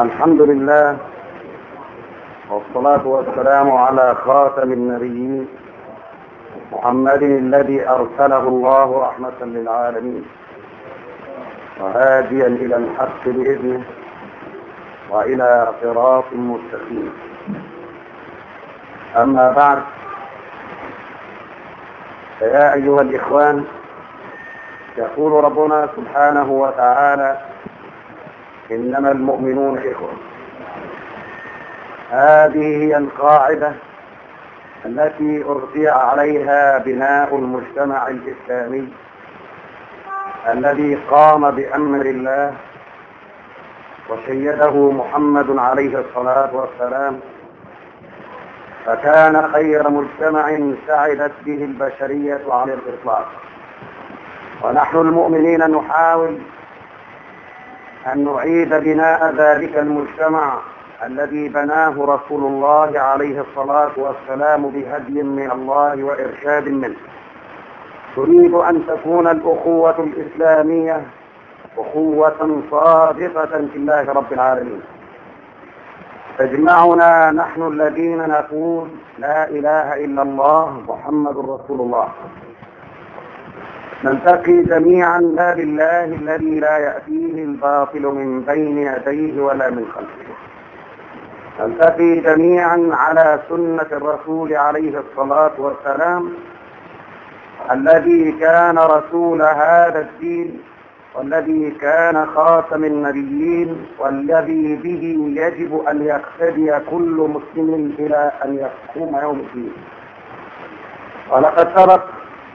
الحمد لله والصلاة والسلام على خاتم النبيين محمد الذي أرسله الله رحمة للعالمين وهاديا إلى الحق بإذنه وإلى صراط مستقيم. أما بعد فيا أيها الإخوان يقول ربنا سبحانه وتعالى إنما المؤمنون إخوة. هذه هي القاعدة التي أرجع عليها بناء المجتمع الإسلامي الذي قام بأمر الله وشيده محمد عليه الصلاة والسلام. فكان خير مجتمع سعدت به البشرية على الإطلاق. ونحن المؤمنين نحاول أن نعيد بناء ذلك المجتمع الذي بناه رسول الله عليه الصلاة والسلام بهدي من الله وإرشاد منه. تريد أن تكون الأخوة الإسلامية أخوة صادقة في الله رب العالمين. تجمعنا نحن الذين نقول لا إله إلا الله محمد رسول الله. نلتقي جميعا لا بالله الذي لا يأتيه الباطل من بين يديه ولا من خلفه. نلتقي جميعا على سنة الرسول عليه الصلاة والسلام الذي كان رسول هذا الدين والذي كان خاتم النبيين والذي به يجب أن يقتدي كل مسلم إلى أن يقوم يوم الدين. ولقد سبق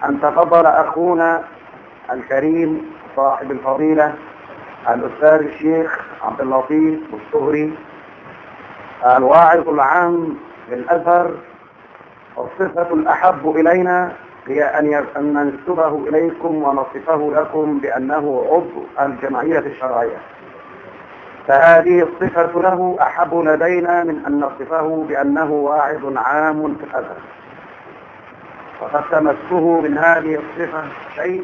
أن تفضل أخونا الكريم صاحب الفضيلة الأستاذ الشيخ عبد اللطيف الصهري الواعظ العام للأزهر والصفة الأحب إلينا هي أن ننسبه إليكم ونصفه لكم بأنه عضو الجمعية الشرعية. فهذه الصفة له أحب لدينا من أن نصفه بأنه واعظ عام في الأزهر وقد تمسه من هذه الصفة شيء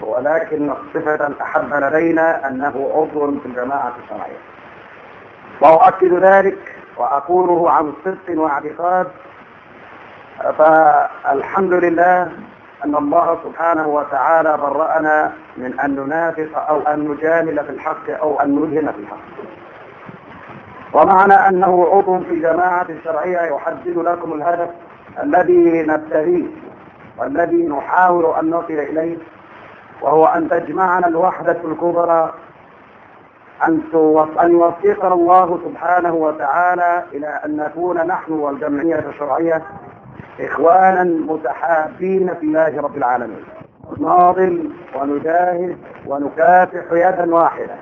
ولكن الصفة الأحب لدينا أنه عضو في الجماعة الشرعية. وأؤكد ذلك وأقوله عن صدق واعتقاد فالحمد لله أن الله سبحانه وتعالى برأنا من أن ننافق أو أن نجامل في الحق أو أن نلهم في الحق. ومعنى أنه عضو في الجماعة الشرعية يحدد لكم الهدف الذي نبتغيه. والذي نحاول أن نصل إليه وهو أن تجمعنا الوحدة الكبرى أن يوفقنا الله سبحانه وتعالى إلى أن نكون نحن والجمعية الشرعية إخوانا متحابين في الله رب العالمين. ناضل ونجاهد ونكافح يدا واحدة.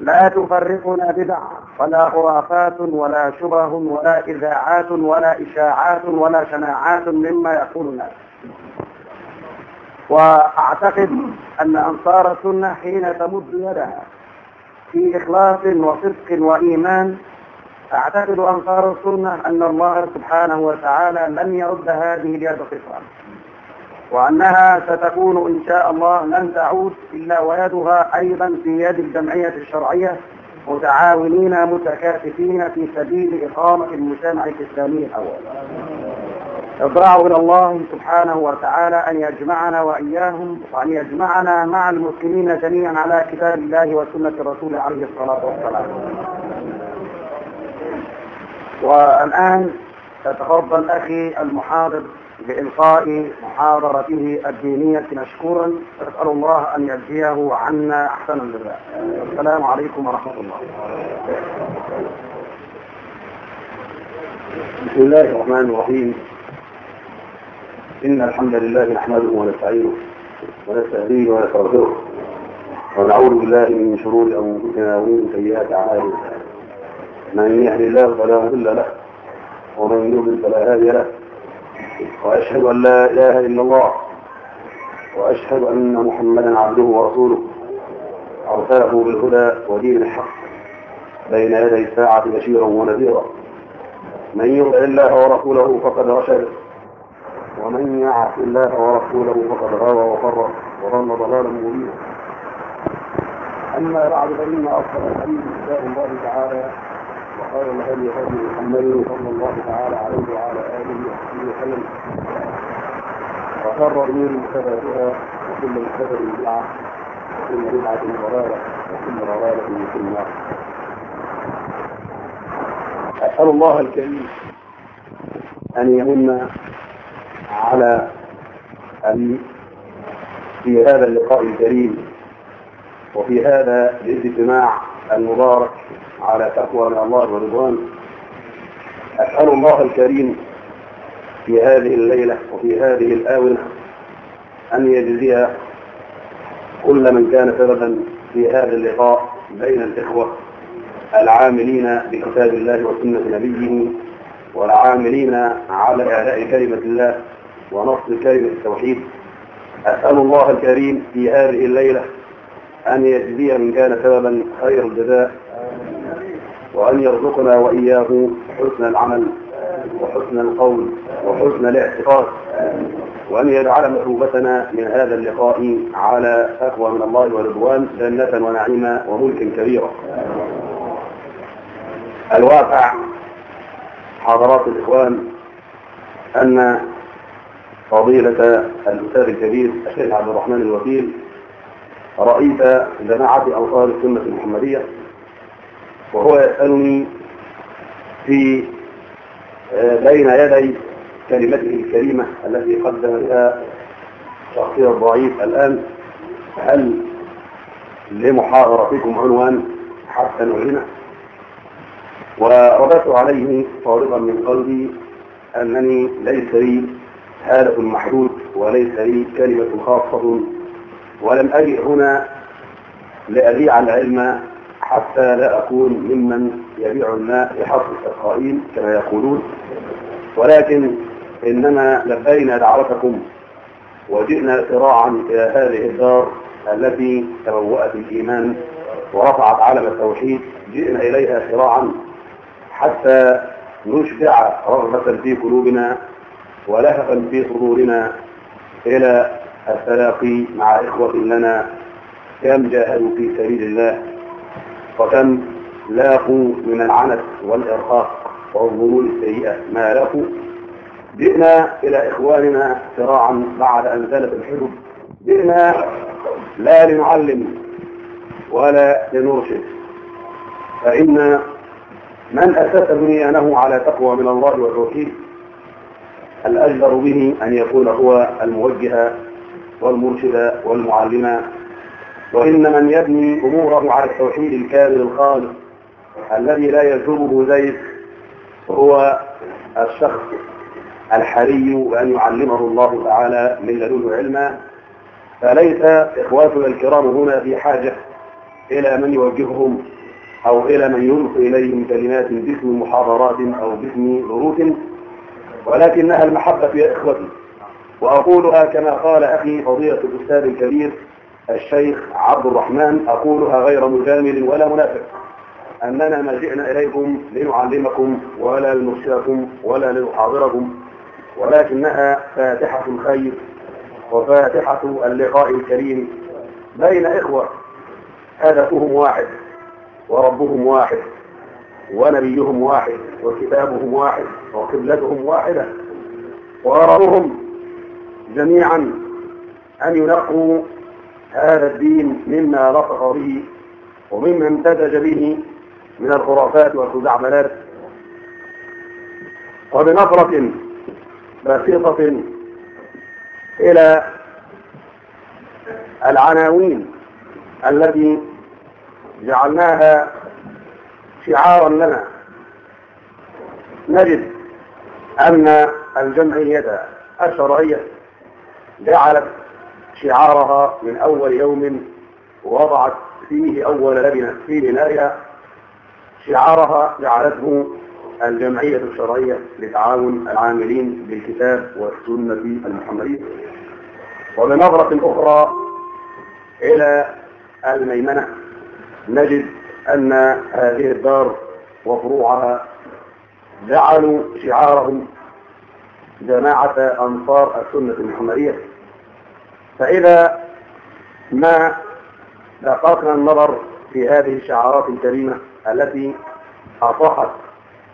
لا تفرقنا بدع ولا خرافات ولا شبه ولا إذاعات ولا إشاعات ولا شناعات مما يقول الناس وأعتقد أن أنصار السنة حين تمد يدها في إخلاص وصدق وإيمان أعتقد أنصار السنة أن الله سبحانه وتعالى لن يرد هذه اليد صفرا وأنها ستكون إن شاء الله لن تعود إلا ويدها أيضا في يد الجمعية الشرعية متعاونين متكاتفين في سبيل إقامة المجتمع الإسلامي الأول. اضرعوا إلى الله سبحانه وتعالى أن يجمعنا وإياهم وأن يجمعنا مع المسلمين جميعا على كتاب الله وسنة الرسول عليه الصلاة والسلام. والآن تتفضل أخي المحاضر بإلقاء محاضرته الدينية مشكورا أسأل الله أن يجزيه عنا أحسن الجزاء. السلام عليكم ورحمة الله. بسم الله الرحمن الرحيم. إن الحمد لله نحمده ونستعينه ونستهديه ونستغفره ونعوذ بالله من شرور أنفسنا ومن سيئات أعمالنا. من يهد الله فلا مضل له ومن يضلل فلا هادي له. وأشهد أن لا إله إلا الله وأشهد أن محمدا عبده ورسوله. أرسله بالهدى ودين الحق بين يدي الساعة بشيرا ونذيرا. من يطع الله ورسوله فقد رشد ومن يعص الله ورسوله فقد غوى وفرط وضل ضلالا مبينا. أما بعد فإن أصدق الحديث كتاب الله تعالى. وخير الهدي هدي محمد صلى الله تعالى عليه وعلى آله وصحبه وسلم. وشر الأمور محدثاتها وكل محدثة بدعة وكل بدعة ضلالة وكل ضلالة في النار. أسأل الله الكريم أن يمن على أن في هذا اللقاء الكريم وفي هذا الاجتماع المبارك على تقوى من الله ورضوان أسأل الله الكريم في هذه الليلة وفي هذه الآونة أن يجزي كل من كان سببا في هذا اللقاء بين الإخوة العاملين بكتاب الله وسنة نبيه والعاملين على إعلاء كلمة الله ونصر كلمة التوحيد. أسأل الله الكريم في هذه الليلة أن يجزي من كان سببا خير الجزاء وأن يرزقنا وإياه حسن العمل وحسن القول وحسن الاعتقاد وأن يجعل مثوبتنا من هذا اللقاء على تقوى من الله ورضوان جنة ونعيما وملك كبيرا الواقع حضرات الإخوان أن فضيلة الأستاذ الكبير الشيخ عبد الرحمن الوكيل رئيس جماعة أنصار السنة المحمدية وهو يسألني في بين يدي كلمته الكريمة التي قدم بها شخصية الضعيف الآن هل لمحاضرتكم عنوان حتى نعلنه؟ ورددت عليه صادقا من قلبي أنني ليس لي هدف محدود وليس لي كلمة خاصة ولم أجئ هنا لأبيع العلم حتى لا أكون ممن يبيع الماء بحق السقائين كما يقولون. ولكن إنما لبينا دعوتكم وجئنا سراعا إلى هذه الدار التي تبوأت الإيمان ورفعت علم التوحيد. جئنا إليها سراعا حتى نشبع رغبة في قلوبنا ولهفا في صدورنا إلى التلاقي مع إخوة لنا كم جاهدوا في سبيل الله وكم لاقوا من العنت والإرهاق والظنون السيئة ما لاقوا جئنا إلى إخواننا صراعا بعد أن زالت الحروب جئنا لا لنعلم ولا لنرشد. فإن من أسس بنيانه على تقوى من الله والتوحيد الأجدر به أن يكون هو الموجه والمرشد والمعلم وإن من يبني أموره على التوحيد الكامل الخالص الذي لا يجره زيت هو الشخص الحري بأن يعلمه الله تعالى من لدنه علما. فليس إخواتنا الكرام هنا في حاجة إلى من يوجههم أو إلى من يلقي إليهم كلمات باسم محاضرات أو باسم دروس ولكنها المحبة يا إخوتي. وأقولها كما قال أخي فضيلة الأستاذ الكبير الشيخ عبد الرحمن أقولها غير مجامل ولا منافق. أننا ما جئنا إليكم لنعلمكم ولا لنرشدكم ولا لنحاضركم ولكنها فاتحة الخير وفاتحة اللقاء الكريم بين إخوة. هدفهم واحد وربهم واحد ونبيهم واحد وكتابهم واحد وقبلتهم واحدة. وغرضهم جميعا أن ينقوا هذا الدين مما لصق به ومما امتزج به من الخرافات والخزعبلات. وبنظرة بسيطة إلى العناوين التي جعلناها شعارا لنا نجد أن الجمعية الشرعية جعلت شعارها من أول يوم وضعت فيه أول لبنة في بنائها. شعارها جعلته الجمعية الشرعية لتعاون العاملين بالكتاب والسنة المحمدية. وبنظرة أخرى إلى الميمنة نجد أن هذه الدار وفروعها جعلوا شعارهم جماعة أنصار السنة المحمدية. فإذا ما دققنا النظر في هذه الشعارات الكريمة التي أصحت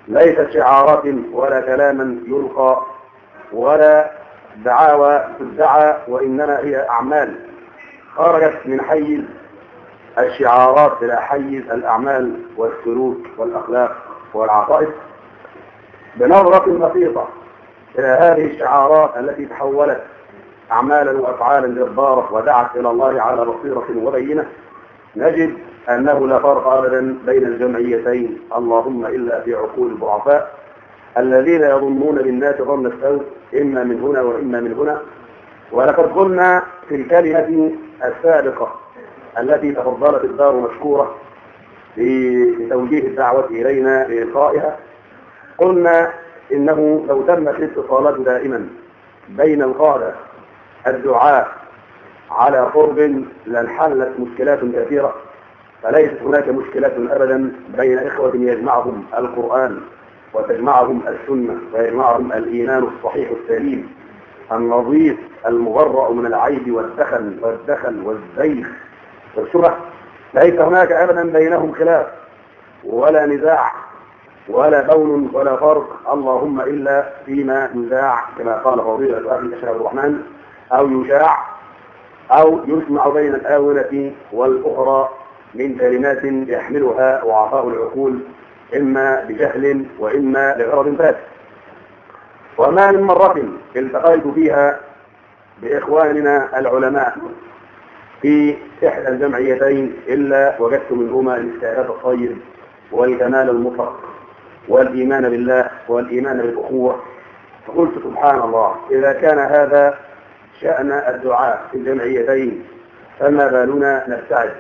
ليست شعارات ولا كلاما يلقى ولا دعاوى تدعى وإنما هي أعمال خرجت من حيز الشعارات إلى حيز الأعمال والسلوك والأخلاق والعقائد. بنظرة بسيطة إلى هذه الشعارات التي تحولت أعمالا وأفعالا جبارة ودعت إلى الله على بصيرة وبينة نجد أنه لا فرق أبدا بين الجمعيتين اللهم إلا في عقول الضعفاء الذين يظنون بالناس ظن السوء إما من هنا وإما من هنا. ولقد قلنا في الكلمة السابقة التي تفضلت الدار مشكورة بتوجيه الدعوة إلينا بإلقائها قلنا إنه لو تمت الاتصالات دائما بين القادة الدعاء على قرب لانحلت مشكلات كثيرة فليست هناك مشكلة أبدا بين إخوة يجمعهم القرآن وتجمعهم السنة ويجمعهم الإيمان الصحيح السليم. النظيف المبرأ من العيب والدخل والدخل والزيخ. والشبه ليس هناك أبدا بينهم خلاف ولا نزاع. ولا بون ولا فرق. اللهم إلا فيما يذاع كما قال فضيلة أخي الشيخ الرحمن أو يشاع أو يسمع بين الآونة والأخرى من كلمات يحملها ضعفاء العقول إما بجهل وإما لغرض فاسد. وما من مرة التقيت فيها بإخواننا العلماء في إحدى الجمعيتين إلا وجدت منهما الاستعداد الطيب والكمال المطلق والإيمان بالله والإيمان بالأخوة فقلت سبحان الله إذا كان هذا شأن الدعاء في الجمعيتين فما بالنا نبتعد؟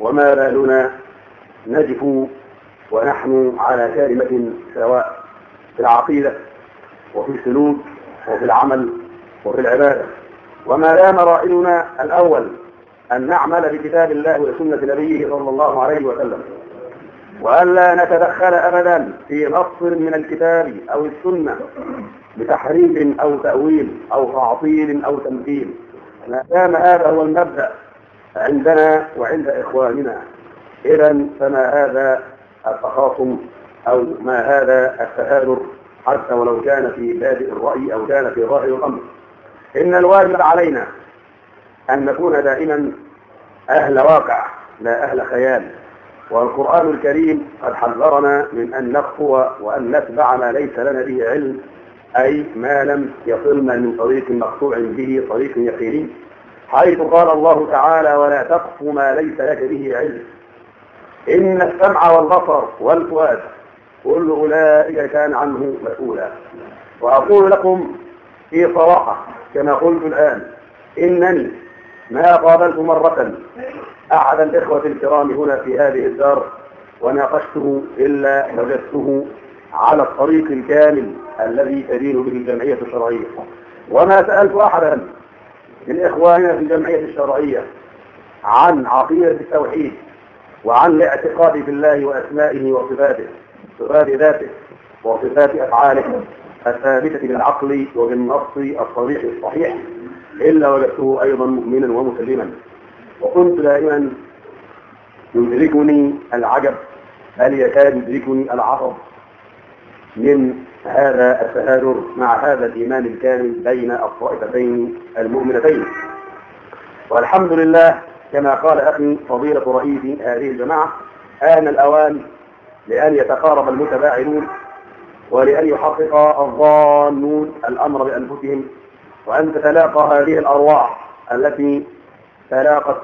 وما بالنا نجف ونحن على كلمة سواء في العقيدة وفي السلوك وفي العمل وفي العبادة. وما دام رائدنا الأول أن نعمل بكتاب الله وسنة نبيه صلى الله عليه وسلم. وألا نتدخل أبدا في نص من الكتاب أو السنة بتحريف أو تأويل أو تعطيل أو تمثيل. ما دام هذا هو المبدأ عندنا وعند إخواننا. إذا فما هذا التخاصم أو ما هذا التهادر حتى ولو كان في بادئ الرأي أو كان في ظاهر الأمر. إن الواجب علينا أن نكون دائما أهل واقع لا أهل خيال. والقرآن الكريم قد حذرنا من أن نخفو وأن نتبع ما ليس لنا به علم أي ما لم يصلنا من طريق مقطوع به طريق يقيني حيث قال الله تعالى ولا تقف ما ليس لك به علم. إن السمع والبصر والفؤاد كل أولئك كان عنه مسؤولا. وأقول لكم في صراحة كما قلت الآن إنني ما قابلت مرة أحد الإخوة الكرام هنا في هذه الدار وناقشته إلا وجدته على الطريق الكامل الذي تدين به الجمعية الشرعية. وما سألت أحدا من إخواننا في الجمعية الشرعية عن عقيدة التوحيد وعن الاعتقاد في الله وأسمائه وصفاته صفات ذاته وصفات أفعاله الثابتة بالعقل وبالنص الصريح الصحيح إلا وجدته أيضا مؤمنا ومسلما. وكنت دائما يدركني العجب بل يكاد يدركني العصب من هذا التهادر مع هذا الإيمان الكامل بين الطائفتين المؤمنتين؟ والحمد لله كما قال أخي فضيلة رئيس هذه الجماعة آن الأوان لأن يتقارب المتباعدون ولأن يحقق الظانون الأمر بأنفسهم وأن تتلاقى هذه الأرواح التي تلاقت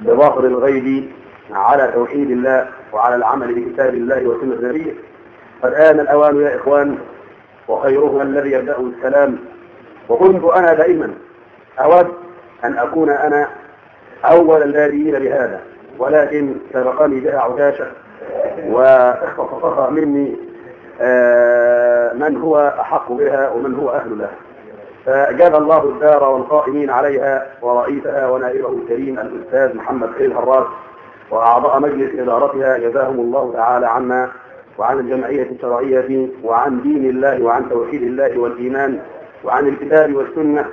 بظهر الغيب على توحيد الله وعلى العمل بكتاب الله وسنة نبيه. قد آن الأوان يا إخوان وخيرهم الذي يبدأ السلام وكنت أنا دائما أود أن أكون أنا أول البادئين بهذا ولكن سبقني بها عكاشة واختصصها مني من هو أحق بها ومن هو أهل لها. فجاب الله الدار والقائمين عليها ورئيسها ونائبه الكريم الأستاذ محمد خير هراس وأعضاء مجلس إدارتها جزاهم الله تعالى عنا وعن الجمعية الشرعية وعن دين الله وعن توحيد الله والإيمان وعن الكتاب والسنة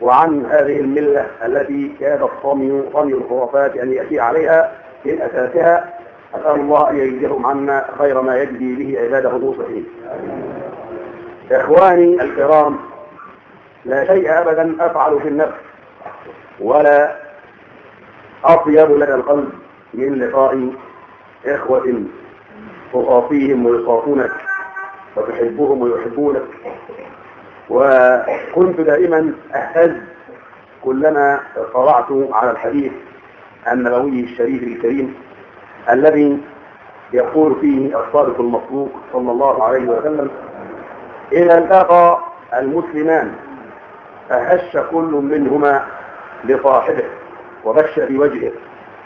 وعن هذه الملة التي كاد الصمي صمي الخرافات أن يأتي عليها من أساسها. أسأل الله أن يجزيهم عنا خير ما يجزي به عباده المصلحين. إخواني الكرام لا شيء أبدا أفعل في النفس ولا أطيب لدى القلب من لقاء إخوة تصافيهم ويصافونك وتحبهم ويحبونك. وكنت دائما أهتز كلما اطلعت على الحديث النبوي الشريف الكريم الذي يقول فيه الصادق المصدوق صلى الله عليه وسلم إذا التقى المسلمان فهش كل منهما لصاحبه وبش في وجهه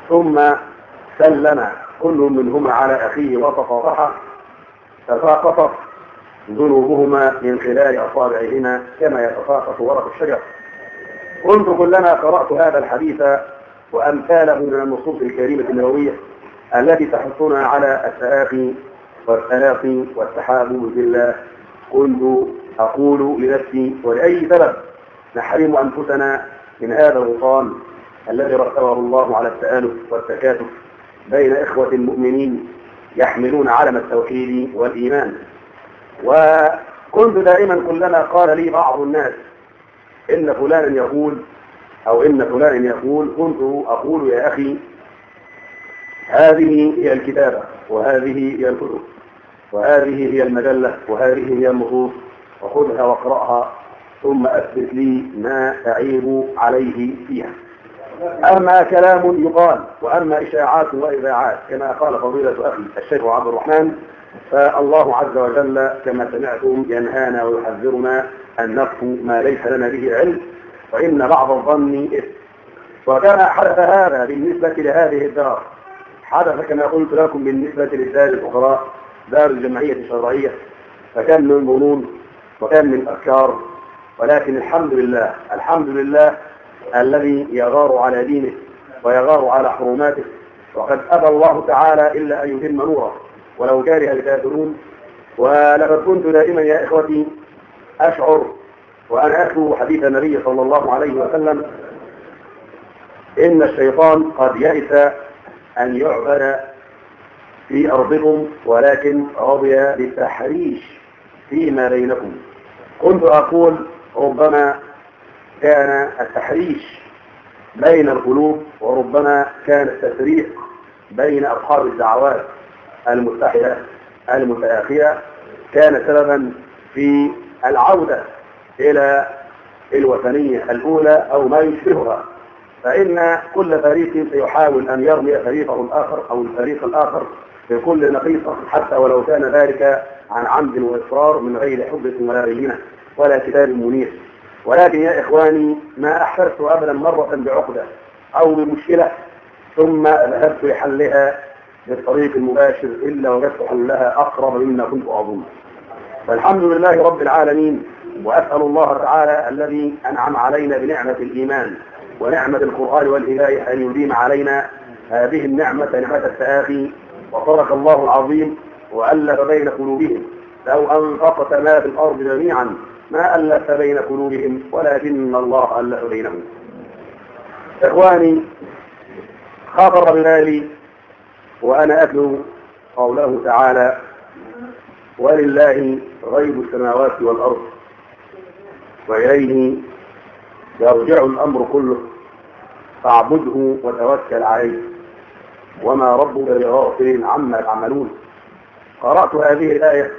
ثم سلم كل منهما على أخيه وتصافحا تساقطت ذنوبهما من خلال أصابعهما كما يتساقط ورق الشجر. كنت كلما قرأت هذا الحديث وأمثاله من النصوص الكريمة النبوية التي تحثنا على التآخي والتلاقي والتحابب بالله كنت أقول لنفسي ولأي سبب نحرم أنفسنا من هذا الغصان الذي رتبه الله على التآلف والتكاتف بين إخوة المؤمنين يحملون علم التوحيد والإيمان. وكنت دائما كلما قال لي بعض الناس إن فلانا يقول أو إن فلانا يقول كنت أقول يا أخي هذه هي الكتابة وهذه هي الكتب وهذه هي المجلة وهذه هي النصوص وخذها واقرأها ثم أثبت لي ما أعيب عليه فيها. أما كلام يقال وأما إشاعات وإذاعات كما قال فضيلة أخي الشيخ عبد الرحمن فالله عز وجل كما سمعتم ينهانا ويحذرنا أن نقف ما ليس لنا به علم وإن بعض الظن إثم. وكما حدث هذا بالنسبة لهذه الدار حدث كما قلت لكم بالنسبة للدار الأخرى دار الجمعية الشرعية. فكان من ظنون وكان من أفكار ولكن الحمد لله الحمد لله الذي يغار على دينه ويغار على حرماته. وقد أبى الله تعالى إلا أن يتم نوره. ولو كره الكافرون. ولقد كنت دائما يا إخوتي أشعر وأنا أتلو حديث النبي صلى الله عليه وسلم إن الشيطان قد يئس أن يعبد في أرضكم ولكن رضي بالتحريش فيما بينكم. كنت أقول ربما كان التحريش بين القلوب وربما كان التفريق بين أصحاب الدعوات المتحدة المتآخية كان سببا في العودة إلى الوثنية الأولى أو ما يشبهها. فإن كل فريق سيحاول أن يرمي فريقه الآخر أو الفريق الآخر في كل نقيصة حتى ولو كان ذلك عن عمد وإصرار من غير حب ولا بينة ولا كتاب منير ولكن يا إخواني ما أحسست أبدا مرة بعقدة أو بمشكلة ثم ذهبت لحلها بالطريق المباشر إلا وجدت حلها أقرب مما كنت أظن. فالحمد لله رب العالمين وأسأل الله تعالى الذي أنعم علينا بنعمة الإيمان ونعمة القرآن والهداية أن يديم علينا هذه النعمة نعمة التآخي. وصدق الله العظيم وألف بين قلوبهم. لو أنفقت ما في الأرض جميعا ما ألف بين قلوبهم ولكن الله ألف بينهم. إخواني خاطر ببالي وأنا أتلو قوله تعالى ولله غيب السماوات والأرض وإليه يرجع الأمر كله فاعبده وتوكل عليه. وما ربك بغافل عما تعملون. قرأت هذه الآية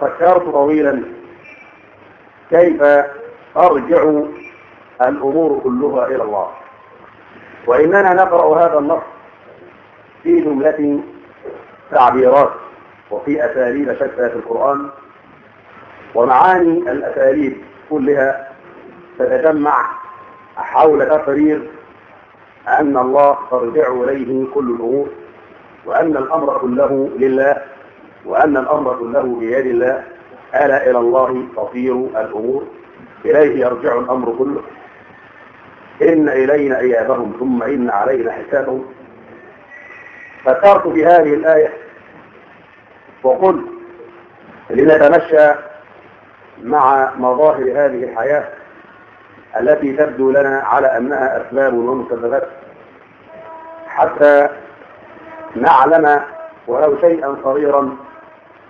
ففكرت طويلا كيف أرجع الأمور كلها إلى الله. وإننا نقرأ هذا النص في جملة تعبيرات وفي أساليب شتى في القرآن. ومعاني الأساليب كلها تتجمع حول تقرير أن الله ترجع إليه كل الأمور وأن الأمر كله لله. وأن الأمر كله بيد الله ألا إلى الله تصير الأمور. إليه يرجع الأمر كله. إن إلينا إيابهم ثم إن علينا حسابهم. فكرت بهذه الآية وقلت لنتمشى مع مظاهر هذه الحياة التي تبدو لنا على أنها أسباب ومسببات. حتى نعلم ولو شيئا صغيرا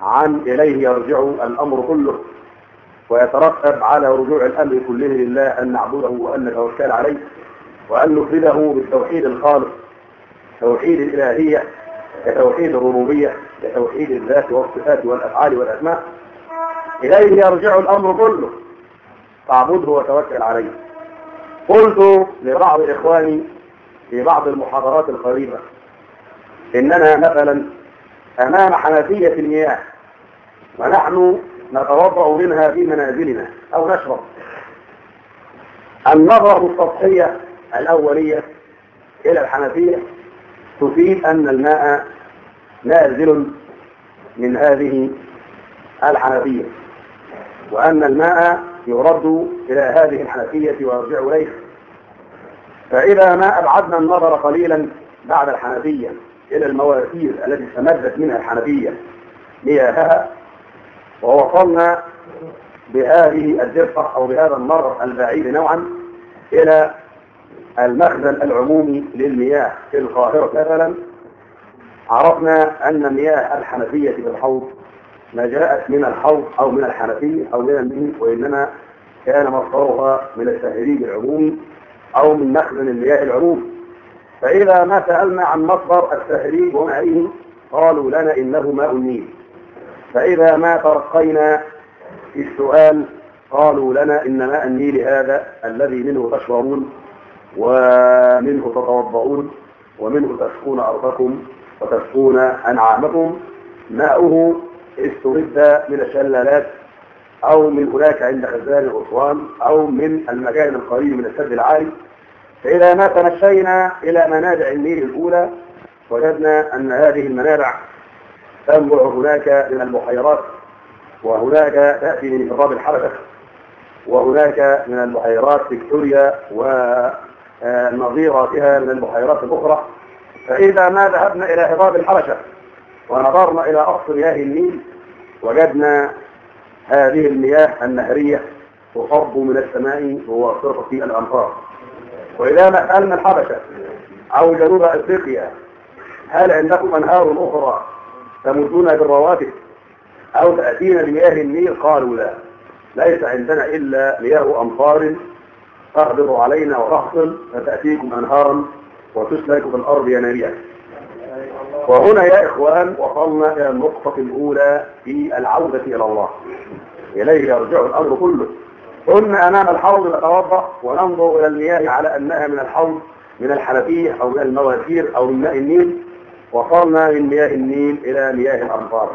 عن إليه يرجع الأمر كله ويترتب على رجوع الأمر كله لله أن نعبده وأن نتوكل عليه وأن نفرده بالتوحيد الخالص توحيد الإلهية كتوحيد الربوبية كتوحيد الذات والصفات والأفعال والأسماء. إليه يرجع الأمر كله. فاعبده وتوكل عليه. قلت لبعض إخواني في بعض المحاضرات القريبة إننا مثلا أمام حنفية المياه. ونحن نتوضأ منها في منازلنا أو نشرب. النظرة السطحية الأولية إلى الحنفية تفيد أن الماء نازل من هذه الحنفية وأن الماء يرد إلى هذه الحنفية ويرجع إليها. فإذا ما أبعدنا النظر قليلا بعد الحنفية إلى المواسير التي استمدت منها الحنفية مياهها ووصلنا بهذه الدرقة أو بهذا النظر البعيد نوعا إلى المخزن العمومي للمياه في القاهرة. مثلا عرفنا أن مياه الحنفية في الحوض ما جاءت من الحوض أو من الحنفية أو من النيل وإنما كان مصدرها من التهريج العمومي أو من مخزن المياه العمومي فإذا ما سألنا عن مصدر التهريج ومعه قالوا لنا إنه ماء النيل فإذا ما ترقينا في السؤال قالوا لنا إن ماء النيل هذا الذي منه تشربون ومنه تتوضؤون ومنه تسقون أرضكم وتسقون أنعامكم. ماؤه استرد من الشلالات أو من هناك عند خزان أسوان أو من المكان القريب من السد العالي. فإذا ما تمشينا إلى منابع النيل الأولى وجدنا أن هذه المنابع تنبع هناك من البحيرات وهناك تأتي من إضراب الحركة وهناك من البحيرات فيكتوريا ونظيراتها من البحيرات الأخرى. فإذا ما ذهبنا إلى هضاب الحبشة ونظرنا إلى أصل مياه النيل وجدنا هذه المياه النهرية تصب من السماء بواسطة الأمطار وإذا ما سألنا الحبشة أو جنوب أفريقيا هل عندكم أنهار أخرى تمدون بالرواتب؟ أو تأتينا بمياه النيل؟ قالوا لا. ليس عندنا إلا مياه أمطار تقدر علينا وتحصل فتأتيكم أنهارا وتسلك في الأرض ينابيع. وهنا يا إخوان وصلنا إلى النقطة الأولى في العودة إلى الله. إليه يرجع الأمر كله. قلنا أمام الحوض نتوضأ وننظر إلى المياه على أنها من الحوض من الحنفية أو من المواسير أو من ماء النيل وصلنا من مياه النيل إلى مياه الأمطار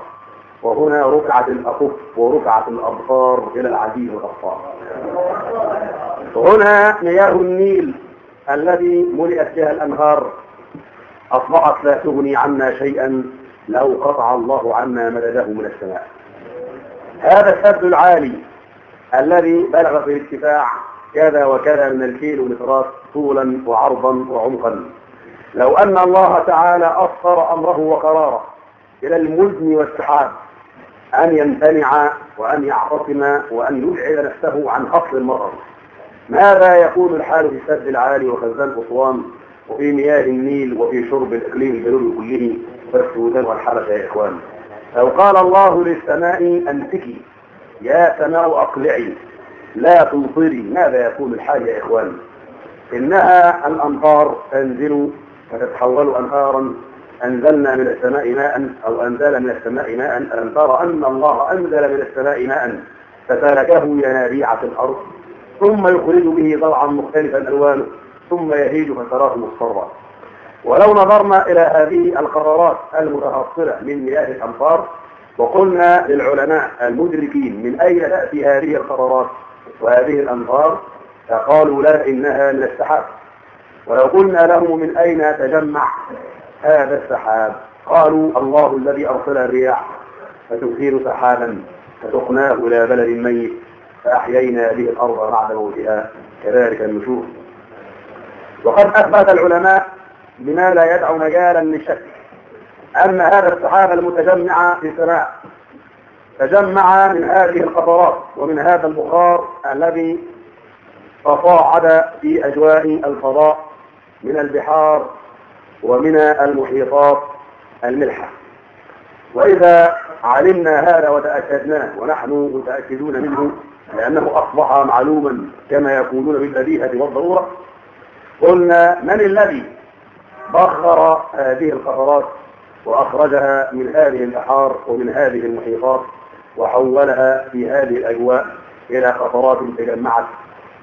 وهنا ركعت الأكف وركعت الأبصار إلى العزيز الغفار. هنا مياه النيل الذي ملئت بها الأنهار. أصبحت لا تغني عنا شيئا لو قطع الله عنا مدده من السماء. هذا السد العالي الذي بلغ في الارتفاع كذا وكذا من الكيلو مترات طولا وعرضا وعمقا. لو أن الله تعالى أصر أمره وقراره إلى المزن والسحاب أن يمتنع وأن يعتصم وأن يبعد نفسه عن أصل المطر. ماذا يكون الحال في السد العالي وخزان أسوان وفي مياه النيل وفي شرب الإقليم الجنوبي كله والسودان والحبشة يا إخوان؟ لو قال الله للسماء أنتكي يا سماء أقلعي لا تمطري ماذا يكون الحال يا إخوان إنها الأمطار تنزل فتتحول أنهارا. أنزلنا من السماء ماء أو أنزل من السماء ماء. ألم ترى أن الله أنزل من السماء ماء فسلكه ينابيع في الأرض ثم يخرج به ضرعا مختلفا ألوانه ثم يهيج فتراه مصفرا. ولو نظرنا إلى هذه القرارات المتحصلة من مياه الأمطار وقلنا للعلماء المدركين من أين تأتي هذه القرارات وهذه الأمطار فقالوا لا إنها من السحاب. ولو قلنا لهم من أين تجمع هذا السحاب؟ قالوا الله الذي أرسل الرياح فتثير سحابا فسقناه إلى بلد ميت فأحيينا به الأرض بعد موتها. كذلك النشور. وقد أثبت العلماء بما لا يدع مجالا للشك. أن هذا السحاب المتجمع في السماء تجمع من هذه القطرات ومن هذا البخار الذي فصاعد في أجواء الفضاء من البحار ومن المحيطات الملحة. وإذا علمنا هذا وتأكدناه ونحن متأكدون منه لأنه أصبح معلوما كما يقولون بالبديهة والضرورة قلنا من الذي بخر هذه القطرات؟ وأخرجها من هذه البحار ومن هذه المحيطات وحولها في هذه الأجواء إلى قطرات تجمعت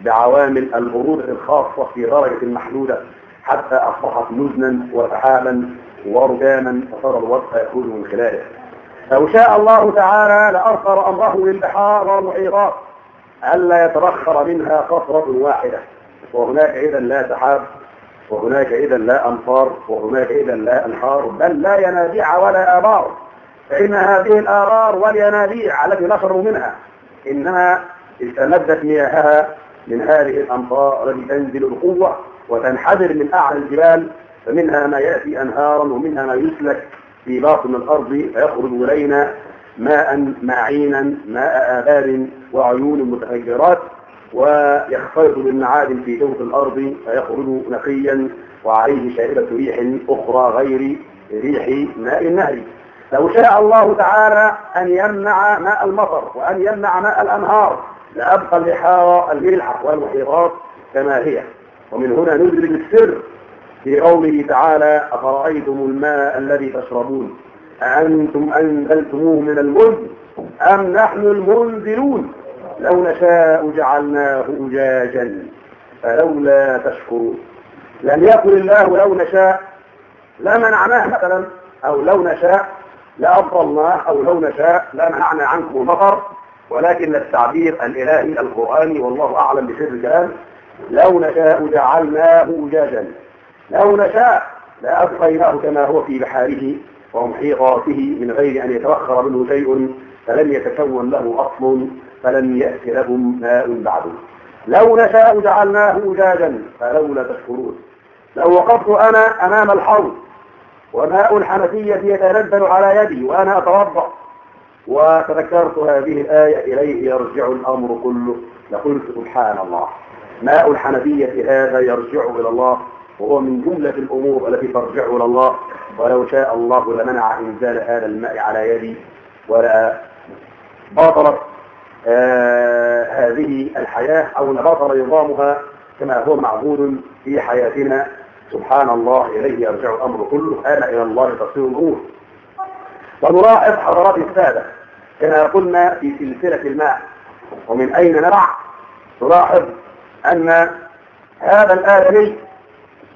بعوامل البرودة الخاصة في درجة محدودة حتى أصبحت نزنا وسحابا ورجاما فصار الوضع يخرج من خلاله. لو شاء الله تعالى لأرسل أمره للبحار والمحيطات ألا يتبخر منها قطرة واحدة وهناك إذا لا سحاب وهناك إذا لا أمطار وهناك إذا لا أنهار بل لا ينابيع ولا آبار. فإن هذه الآبار والينابيع التي نشروا منها إنما استمدت مياهها من هذه الأمطار التي تنزل بقوة وتنحدر من أعلى الجبال فمنها ما يأتي أنهارا ومنها ما يسلك في باطن الأرض فيخرج إلينا ماء معينا ماء آبار وعيون متفجرات ويختلط بالمعادن في جوف الأرض فيخرج نقيا وعليه شائبة ريح أخرى غير ريح ماء النهر. لو شاء الله تعالى أن يمنع ماء المطر وأن يمنع ماء الأنهار لأبقى البحار الملحة والمحيطات كما هي. ومن هنا ندرك السر في قوله تعالى أفرأيتم الماء الذي تشربون؟ أأنتم أنزلتموه من المزن أم نحن المنزلون لو نشاء جعلناه أجاجا فلولا تشكرون لم يقل الله لو نشاء لمنعناه مثلا أو لو نشاء لأبطلناه أو لو نشاء لمنعنا عنكم المطر. ولكن التعبير الإلهي القرآني والله أعلم بسر الكلام لو نشاء جعلناه أجاجا. لو نشاء لأبقيناه كما هو في بحاره ومحيطاته من غير أن يتوخر منه شيء فلم يتكون له أصل. فلم يأت لهم ماء بعده لو نشاء جعلناه أجاجا فلولا تشكرون. لو وقفت أنا أمام الحوض وماء الحنفية يتنزل على يدي وأنا أتوضأ. وتذكرت هذه الآية إليه يرجع الأمر كله. لقلت سبحان الله. ماء الحنفية هذا يرجع إلى الله وهو من جملة الأمور التي ترجع إلى الله. ولو شاء الله لمنع إنزال هذا الماء على يدي ولا باطلت هذه الحياة أو لبطل نظامها كما هو معبود في حياتنا. سبحان الله إليه يرجع الأمر كله. أنا إلى الله تصير الأمور. ونلاحظ حضرات السادة. كما قلنا في سلسلة الماء. ومن أين نرع؟ نلاحظ أن هذا الآدمي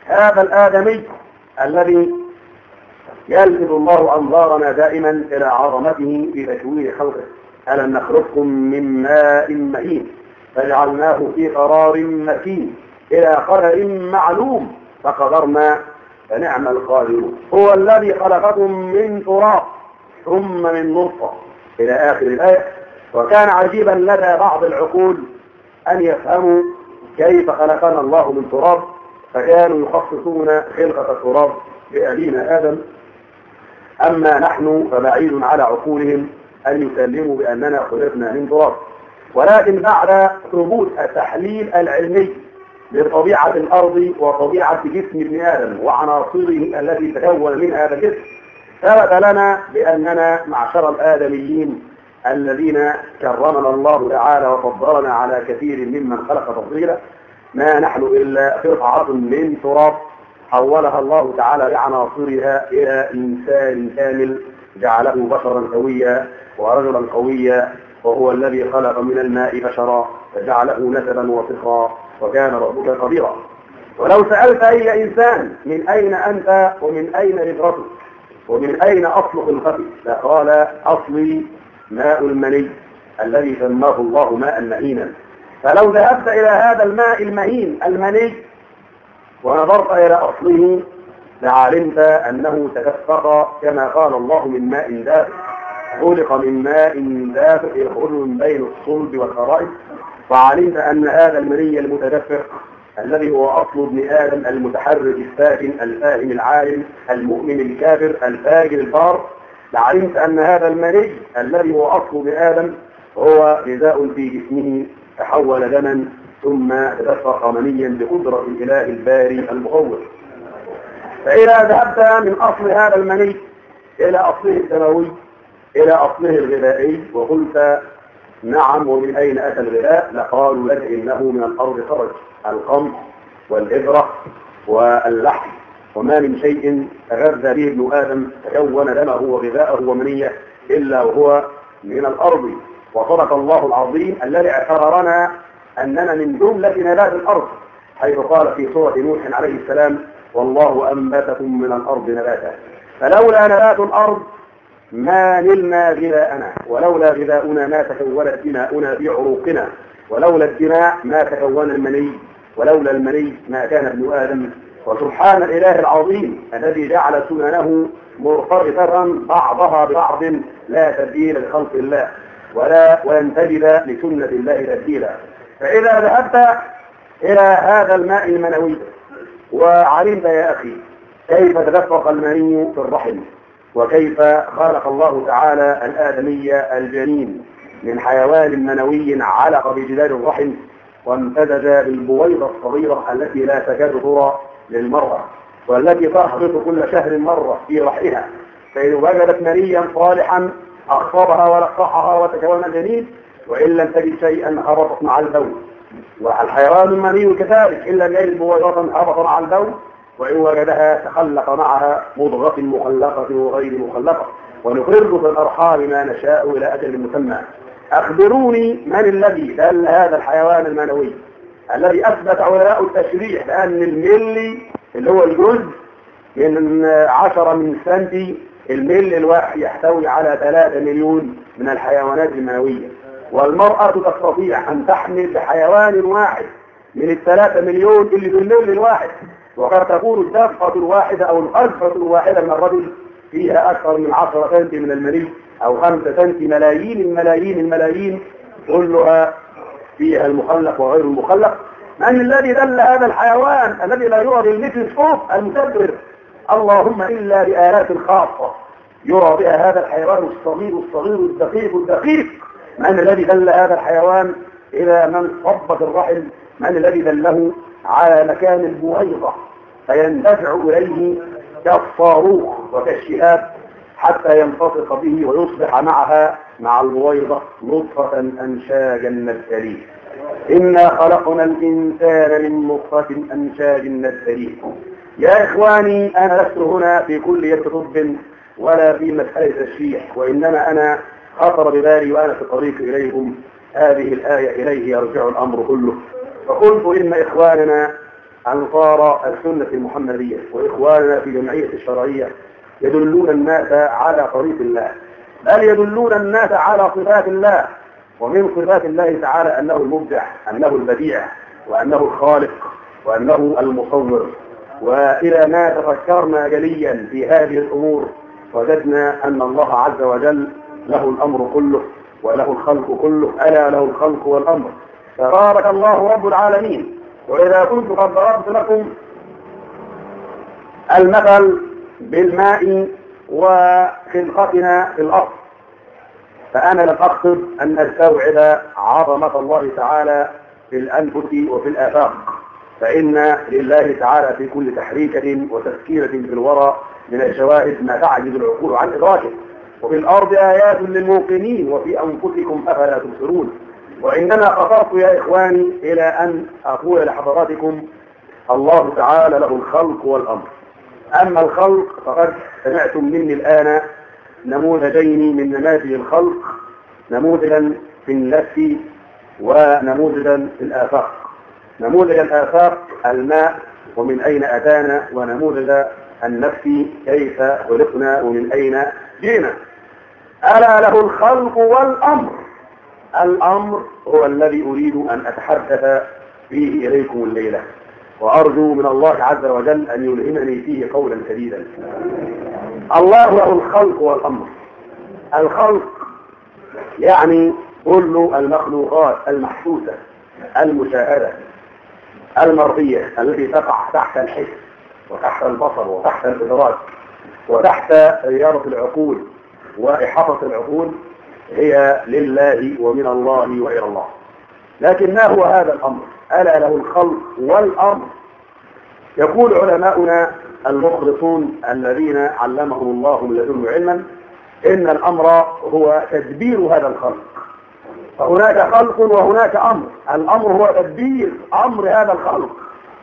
هذا الآدمي الذي يلفت الله أنظارنا دائما إلى عظمته في تكوين خلقه. ألم نخلقكم من ماء مهين فجعلناه في قرار مكين إلى قدر معلوم فقدرنا فنعم القادرون. هو الذي خلقكم من تراب ثم من نطفة. إلى آخر الآية. وكان عجيبا لدى بعض العقول أن يفهموا كيف خلقنا الله من تراب فكانوا يخصصون خلقة التراب لأبينا آدم. أما نحن فبعيد على عقولهم أن يسلموا بأننا خلقنا من تراب. ولكن بعد ثبوت التحليل العلمي لطبيعة الأرض وطبيعة جسم ابن آدم وعناصره التي تكون من هذا الجسم ثبت لنا بأننا معشر الآدميين الذين كرمنا الله تعالى وفضلنا على كثير ممن خلق تفضيلا. ما نحن إلا قطعة من تراب حولها الله تعالى بعناصرها إلى إنسان كامل جعله بشرا سويا ورجلا قويا وهو الذي خلق من الماء بشرا فجعله نسبا وفخرا وكان ربك قديرا. ولو سألت أي إنسان من أين أنت ومن أين نبرتك ومن أين أصل خلقتك لقال أصلي ماء المني الذي سماه الله ماء مهينا. فلو ذهبت إلى هذا الماء المهين المني ونظرت إلى أصله لعلمت أنه تدفق كما قال الله من ماء دافئ. خلق من ماء دافئ يخرج من بين الصلب والخرائط. وعلمت أن هذا المني المتدفق الذي هو أصل ابن آدم المتحرك الساكن الفاهم العالم المؤمن الكافر الفاجر البار. لعلمت أن هذا المني الذي هو أصل ابن آدم هو غذاء في جسمه تحول دما ثم تدفق منيا بقدرة الإله الباري المصور فإذا ذهبت من أصل هذا المني إلى أصله الدموي إلى أصله الغذائي وقلت نعم ومن أين أتى الغذاء؟ لقالوا لك إنه من الأرض خرج القمح والإبرة واللحم. وما من شيء تغذى به ابن آدم تكون دمه وغذاءه ومنية إلا وهو من الأرض. وصدق الله العظيم الذي اعتبرنا أننا من جملة نبات الأرض حيث قال في سورة نوح عليه السلام والله أنبتكم من الأرض نباتا. فلولا نبات الأرض ما نلنا غذاءنا ولولا غذاؤنا ما تكونت دماؤنا في عروقنا ولولا الدماء ما تكون المني ولولا المني ما كان ابن آدم. وسبحان الإله العظيم الذي جعل سننه مرتبطة بعضها ببعض لا تبديل لخلق الله ولا ولن تجد لسنة الله تبديلا. فإذا ذهبت إلى هذا الماء المنوي وعلمت يا أخي كيف تدفق المني في الرحم وكيف خلق الله تعالى الآدمي الجنين من حيوان منوي علق بجدار الرحم وامتدد بالبويضة الصغيرة التي لا تكاد ترى للمرأة والتي تهبط كل شهر مرة في رحمها. فإن وجدت منيا صالحا أخصبها ولقحها وتكون الجنين وإن لم تجد شيئا هبطت مع البول. والحيوان المني كذلك إن لم يجد بويضة هبط مع البول وإن وجدها تخلق معها مضغة مخلقة وغير مخلقة. ونخرج في الأرحام ما نشاء إلى أجل مسمى. أخبروني من الذي دل هذا الحيوان المنوي الذي أثبت علماء التشريح بأن الملي اللي هو الجزء من عشرة من سنتي الملي الواحد يحتوي على ثلاثة مليون من الحيوانات المنوية. والمرأة تستطيع أن تحمل بحيوان واحد من الثلاثة مليون اللي في الملي الواحد. وقد تكون الدفقة الواحدة أو الألفة الواحدة من الرجل فيها أكثر من عشرة سنتي من المني أو خمسة سنتي ملايين الملايين الملايين كلها فيها المخلق وغير المخلق. من الذي دل هذا الحيوان الذي لا يرى بالميكروسكوب المدبر اللهم إلا بآلات خاصة يرى بها هذا الحيوان الصغير الصغير الدقيق الدقيق. من الذي دل هذا الحيوان إلى من صبت الرحم؟ من الذي دله على مكان البويضة؟ فيندفع إليه كالصاروخ وكالشهاب حتى ينفصق به ويصبح معها مع البويضة نطفة أنشاجا نبتليه إنا خلقنا الإنسان من نطفة أنشاج نبتليه يا إخواني أنا لست هنا في كلية طب ولا في مسألة تشريح وإنما أنا خطر ببالي وأنا في الطريق إليكم هذه الآية إليه يرجع الأمر كله. فقلت إن إخواننا أنصار السنة المحمدية وإخواننا في جمعية الشرعية يدلون الناس على طريق الله. بل يدلون الناس على صفات الله. ومن صفات الله تعالى أنه المبدع أنه البديع وأنه الخالق وأنه المصور. وإلى ما تفكرنا جليا في هذه الأمور وجدنا أن الله عز وجل له الأمر كله وله الخلق كله. ألا له الخلق والأمر. تبارك الله رب العالمين. وإذا كنت قد ضربت لكم المثل بالماء وخلقتنا في الأرض. فأنا لم أقصد أن أستوعب عظمة الله تعالى في الأنفس وفي الآفاق. فإن لله تعالى في كل تحريكة وتسكينة في الورى من الشواهد ما تعجز العقول عن إدراكه. وفي الأرض آيات للموقنين وفي أنفسكم أفلا تبصرون. وإنما خطرت يا إخواني إلى أن أقول لحضراتكم الله تعالى له الخلق والأمر. أما الخلق فقد سمعتم مني الآن نموذجين من نماذج الخلق نموذجا في النفس ونموذجا في الآفاق. نموذج الآفاق الماء ومن أين أتانا ونموذج النفس كيف خلقنا ومن أين جئنا. ألا له الخلق والأمر. الأمر هو الذي أريد أن أتحدث فيه إليكم الليلة وأرجو من الله عز وجل أن يلهمني فيه قولا سديدا الله له الخلق والأمر. الخلق يعني كل المخلوقات المحسوسة المشاهدة المرئية التي تقع تحت الحس وتحت البصر وتحت الإدراك وتحت رياضة العقول. وإحاطة العقول هي لله ومن الله وإلى الله. لكن ما هو هذا الأمر؟ ألا له الخلق والأمر يقول علماؤنا المخلصون الذين علمهم الله من لدنه علما إن الأمر هو تدبير هذا الخلق. فهناك خلق وهناك أمر. الأمر هو تدبير أمر هذا الخلق.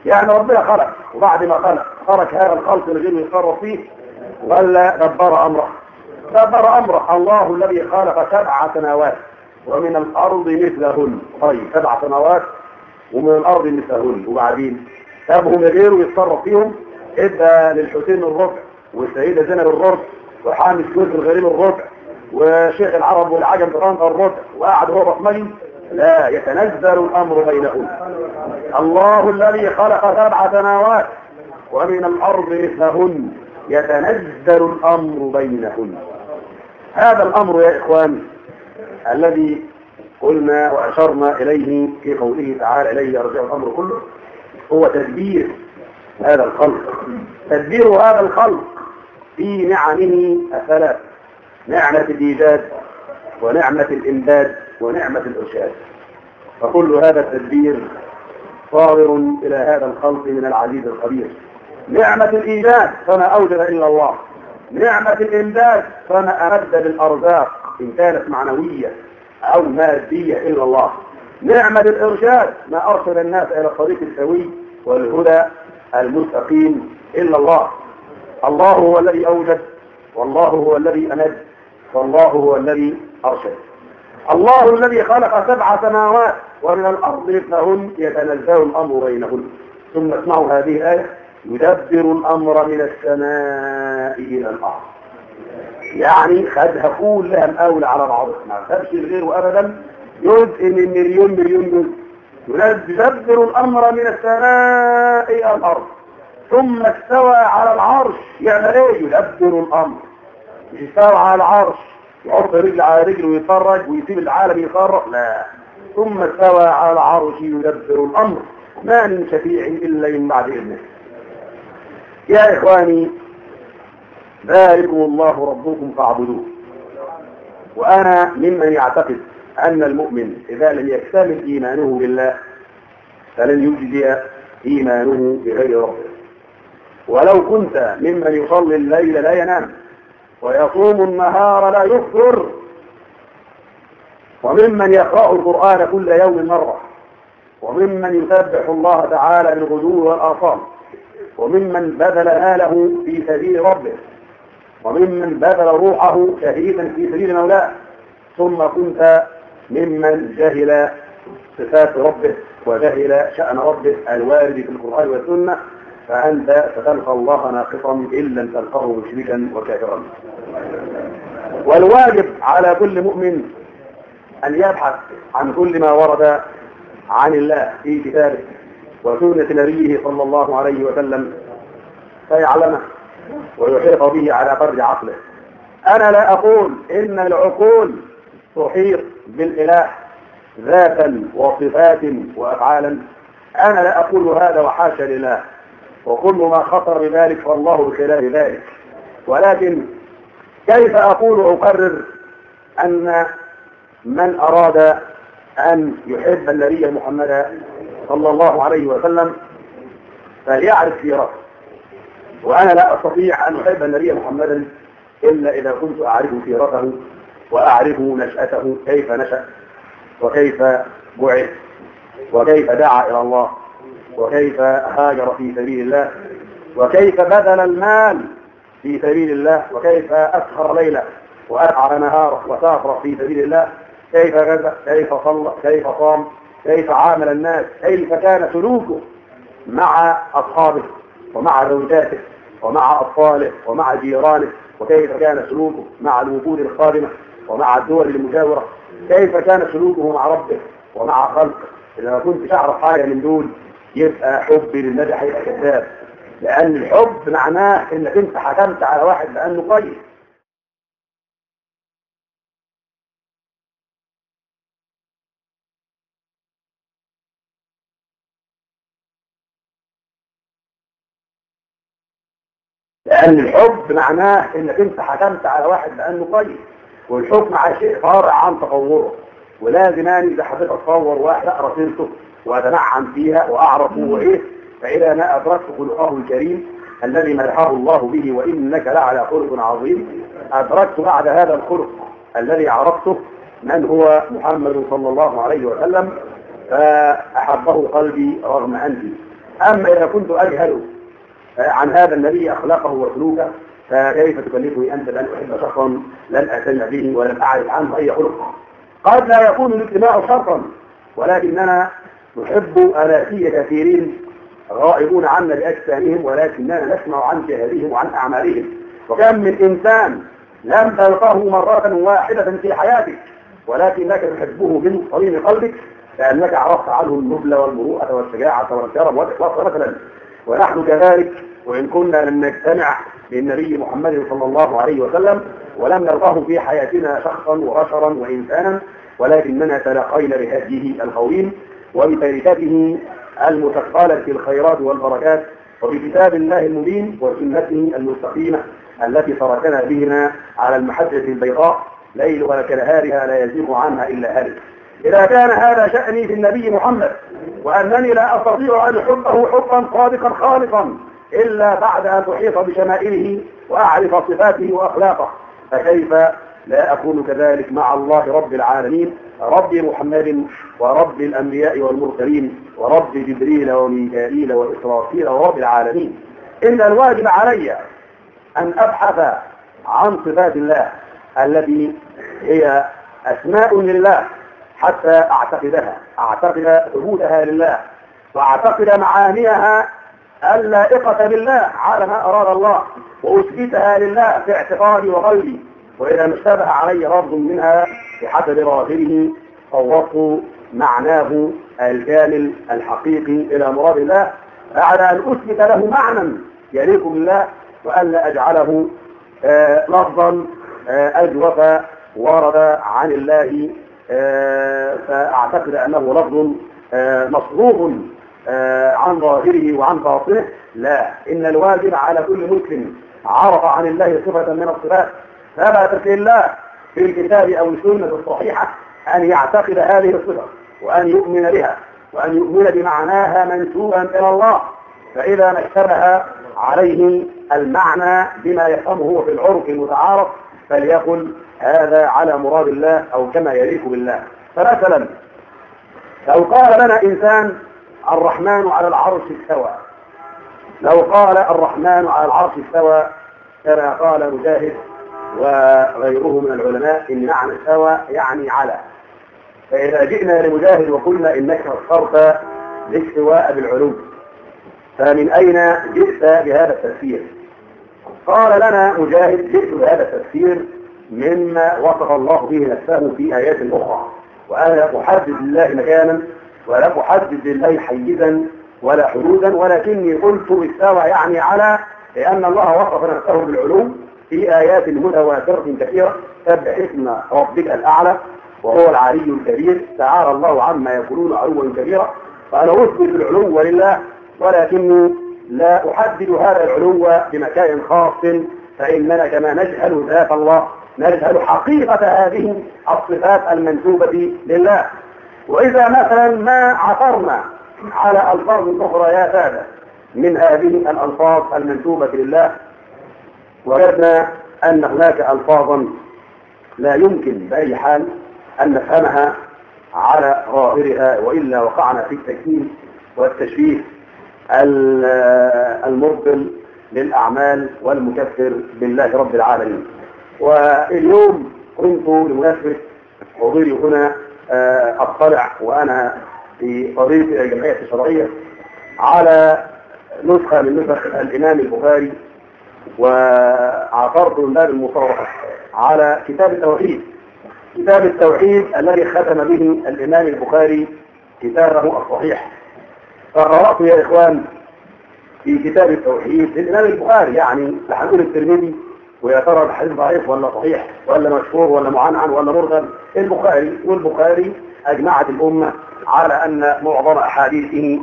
يعني ربنا خلق وبعد ما خلق ترك هذا الخلق الذي يتصرف فيه ولا دبر أمره. دبر أمره. الله الذي خلق سبع سنوات ومن الأرض مثلهن. طيب سبع سنوات ومن الأرض مثلهن. وبعدين؟ سابهم غيره يتصرف فيهم؟ إدى للحسين الربع والسيدة زينب الربع وحامد جوز الغريب الربع وشيخ العرب والعجم فرنسا الربع وقعد هو بصمجي لا يتنزل الأمر بينهم. الله الذي خلق سبع سنوات ومن الأرض مثلهن. يتنزل الأمر بينهن هذا الأمر يا إخوان الذي قلنا وأشرنا إليه في قوله تعالى إليه يرجع الأمر كله هو تدبير هذا الخلق. تدبير هذا الخلق في نعمه الثلاث نعمة الإيجاد ونعمة الإمداد ونعمة الإرشاد. فكل هذا التدبير صادر إلى هذا الخلق من العزيز الخبير. نعمة الإيجاد فما أوجد إلا الله. نعمة الإمداد فما أمد بالأرزاق إن كانت معنوية أو مادية إلا الله. نعمة الإرشاد. ما أرشد الناس إلى الطريق السوي والهدى المستقيم إلا الله. الله هو الذي أوجد والله هو الذي أمد والله هو الذي أرشد. الله الذي خلق سبع سماوات ومن الأرض مثلهن يتنزل الأمر بينهن. ثم اسمعوا هذه الآية. يدبر الأمر من السماء إلى الأرض. يعني خدها كلها مقاولة على بعضها ما خدش الغير أبدا. جزء من مليون مليون جزء يدبر الأمر من السماء إلى الأرض. ثم استوى على العرش. يعمل إيه؟ يدبر الأمر. مش استوى على العرش. يحط رجل على رجل ويتفرج ويسيب العالم يخرق لا. ثم استوى على العرش يدبر الأمر. ما من شفيع إلا من بعد إذنه. يا إخواني ذلكم الله ربكم فاعبدوه. وأنا ممن يعتقد أن المؤمن إذا لم يكتمل إيمانه بالله فلن يجزي إيمانه بغير ربه ولو كنت ممن يصلي الليل لا ينام ويصوم النهار لا يفطر وممن يقرأ القرآن كل يوم مرة وممن يسبح الله تعالى بالغدو والآصال وممن بذل ماله في سبيل ربه وممن بذل روحه شهيدا في سبيل مولاه ثم كنت ممن جهل صفات ربه وجهل شأن ربه الوارد في القرآن والسنة فأنت ستلقى الله ناقصا إن لم تلقه مشركا وكافرا. والواجب على كل مؤمن أن يبحث عن كل ما ورد عن الله في كتابه. وسنة نبيه صلى الله عليه وسلم فيعلمه ويحيط به على قدر عقله. أنا لا أقول إن العقول تحيط بالإله ذاتا وصفات وأفعالا. أنا لا أقول هذا وحاشا لله وكل ما خطر بذلك فالله بخلاف ذلك. ولكن كيف أقول أقرر أن من أراد أن يحب النبي محمد صلى الله عليه وسلم فليعرف سيرته وأنا لا أستطيع أن أحب النبي محمدا إلا إذا كنت أعرف سيرته وأعرف نشأته كيف نشأ وكيف بعث وكيف دعا إلى الله وكيف هاجر في سبيل الله وكيف بذل المال في سبيل الله وكيف أسهر ليلة وأسعر نهاره وسافر في سبيل الله كيف غزا كيف صلى كيف صام كيف عامل الناس كيف كان سلوكه مع أصحابه ومع زوجاته ومع أطفاله ومع جيرانه وكيف كان سلوكه مع الوجود القادمة ومع الدول المجاورة كيف كان سلوكه مع ربه ومع خلقه. إذا ما كنت تعرف حاجة من دول يبقى حبي للنبي هيبقى كذاب لأن الحب معناه إنك أنت حكمت على واحد بأنه كويس لأن الحب معناه إنك أنت حكمت على واحد بأنه كويس والحكم على شيء فارع عن تصوره ولازم أنا إذا حبيت اتصور واحد أقرأ سيرته وأتنعم فيها واعرف هو إيه فاذا ما أدركت خلقه الكريم الذي مدحه الله به وإنك لعلى خلق عظيم. أدركت بعد هذا الخلق الذي عرفته من هو محمد صلى الله عليه وسلم فأحبه قلبي رغم انفي أما إذا كنت أجهل عن هذا النبي أخلاقه وسلوكه فكيف تكلفني أنت بان احب شخصا لم اتم به ولم اعرف عنه أي خلق؟ قد لا يكون الاجتماع شرطا ولكننا نحب الافيه كثيرين غائبون عنا بأجسامهم ولكننا نسمع عن جهادهم وعن أعمالهم. وكم من إنسان لم تلقاه مرة واحدة في حياتك ولكنك تحبه من صميم قلبك لأنك عرفت عنه النبل والمروءة والشجاعة والكرم والإخلاص مثلا. ونحن كذلك وإن كنا لم نجتمع للنبي محمد صلى الله عليه وسلم ولم نلقاه في حياتنا شخصا وبشرا وإنسانا ولكننا تلقينا بهديه القويم وبتركته المتقالة في الخيرات والبركات وبكتاب الله المبين وسنته المستقيمة التي تركنا بهما على المحجة البيضاء ليلها كنهارها لا يزيغ عنها إلا هلك. إذا كان هذا شأني في النبي محمد وأنني لا أستطيع أن أحبه حبا صادقا خالصا إلا بعد أن تحيط بشمائله وأعرف صفاته وأخلاقه. فكيف لا أكون كذلك مع الله رب العالمين رب محمد ورب الأنبياء والمرسلين ورب جبريل وميكائيل وإسرافيل ورب العالمين؟ إن الواجب علي أن أبحث عن صفات الله التي هي أسماء لله. حتى أعتقدها أعتقد ثبوتها لله وأعتقد معانيها اللائقة بالله على ما أراد الله وأثبتها لله في اعتقادي وقلبي وإذا ما اشتبه علي لفظ منها بحسب ظاهره فوضت معناه الكامل الحقيقي إلى مراد الله بعد أن أثبت له معنى يليق بالله وألا أجعله آه لفظا آه أجوف ورد عن الله فأعتقد أنه لفظ مصروف عن ظاهره وعن باطنه. لا إن الواجب على كل مسلم عرف عن الله صفة من الصفات. ثبتت لله في الكتاب أو السنة الصحيحة أن يعتقد هذه الصفة وأن يؤمن بها وأن يؤمن بمعناها منسوبا إلى الله. فإذا ما اشتبه عليه المعنى بما يفهمه في العرف المتعارف فليقل هذا على مراد الله أو كما يليق بالله. فمثلا لو قال لنا إنسان الرحمن على العرش استوى. لو قال الرحمن على العرش استوى كما قال مجاهد وغيره من العلماء إن معنى استوى يعني على. فإذا جئنا لمجاهد وقلنا إنك فسرت الاستواء بالعلو فمن أين جئت بهذا التفسير؟ قال لنا مجاهد جئت بهذا التفسير مما وصف الله به نفسه في آيات أخرى. وأنا أحدد لله مكانا ولا أحدد لله حيزا ولا حدودا ولكني قلت استوى يعني على لأن الله وصف نفسه بالعلو في آيات متواترة كثيرة. سبح اسم ربك الأعلى وهو العلي الكبير. تعالى الله عما يقولون علوا كبيرا. فأنا أثبت العلو لله ولكني لا أحدد هذا العلو بمكان خاص فإننا كما نجهل ذات الله نجهل حقيقة هذه الصفات المنسوبة لله. وإذا مثلا ما عثرنا على ألفاظ أخرى يا سادة من هذه الألفاظ المنسوبة لله وجدنا أن هناك ألفاظا لا يمكن بأي حال أن نفهمها على ظاهرها وإلا وقعنا في التكييف والتشبيه المبطل للأعمال والمكفر بالله رب العالمين. واليوم كنت لمناسبة حضوري هنا أطلع وأنا في إلى الجمعية الشرعية على نسخة من نسخ الإمام البخاري وعثرت من باب المصارحة على كتاب التوحيد. كتاب التوحيد الذي ختم به الإمام البخاري كتابه الصحيح. فقرأت يا إخوان في كتاب التوحيد للإمام البخاري يعني هنقول الترمذي ويا ترى الحديث ضعيف ولا صحيح ولا مشهور ولا معنعن ولا مرغب؟ البخاري والبخاري أجمعت الأمة على أن معظم أحاديثه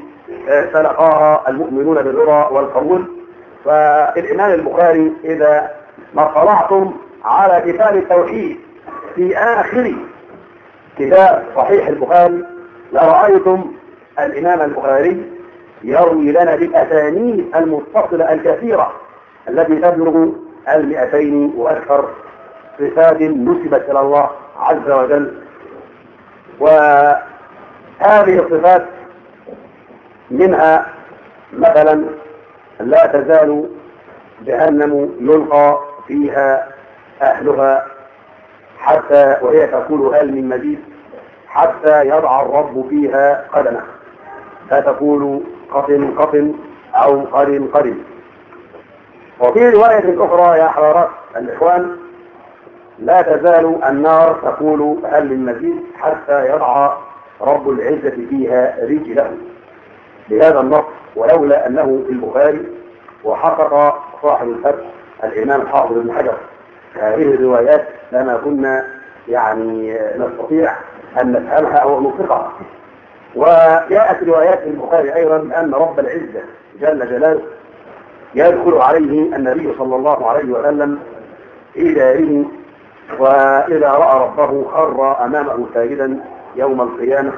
تلقاها المؤمنون بالرضا والقبول فالإمام البخاري إذا ما اطلعتم على كتاب التوحيد في آخر كتاب صحيح البخاري لرأيتم الإمام البخاري يروي لنا بالأسانيد المتصلة الكثيرة التي تبلغ المئتين وأكثر صفات نسبت إلى الله عز وجل. وهذه الصفات منها مثلا لا تزال جهنم يلقى فيها أهلها حتى وهي تقول هل من مزيد حتى يضع الرب فيها قدمه. فتقول قطن قطن أو قرن قرن. وفي رواية أخرى يا حضرات الإخوان لا تزال النار تقول هل من مزيد حتى يضع رب العزة فيها رجله. بهذا النص ولولا أنه في البخاري وحقق صاحب الفتح الإمام الحافظ بن حجر. هذه الروايات لما كنا يعني نستطيع أن نفهمها أو نطلقها وجاءت روايات البخاري أيضا أن رب العزة جل جلاله يدخل عليه النبي صلى الله عليه وسلم في داره وإذا رأى ربه خر أمامه ساجدا يوم القيامة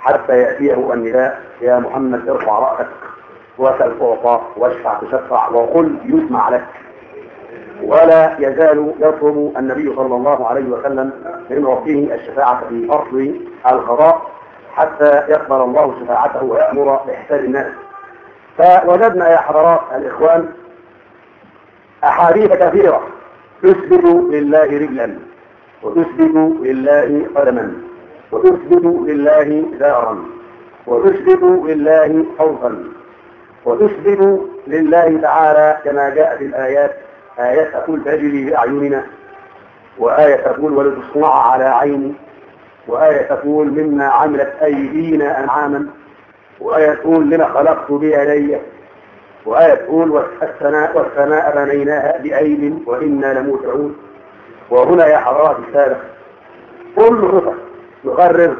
حتى يأتيه النداء يا محمد ارفع رأسك وسل تعطى واشفع تشفع وقل يسمع لك. ولا يزال يطلب النبي صلى الله عليه وسلم من ربه الشفاعة في أصل القضاء حتى يقبل الله شفاعته ويأمر بإحسان الناس. فوجدنا يا حضرات الإخوان أحاديث كثيرة. تثبت لله رجلا وتثبت لله قدما وتثبت لله دارا وتثبت لله خوفا وتثبت لله تعالى كما جاء في الآيات. آيات تقول تجري بأعيننا وآية تقول ولتصنع على عيني. وآية تقول مما عملت أيدينا أنعاما وآية تقول لما خلقت بيدي وآية تقول والسماء والسماء بنيناها بأيد وإنا لموسعون. وهنا يا حضرات السادة كل صفة يقرر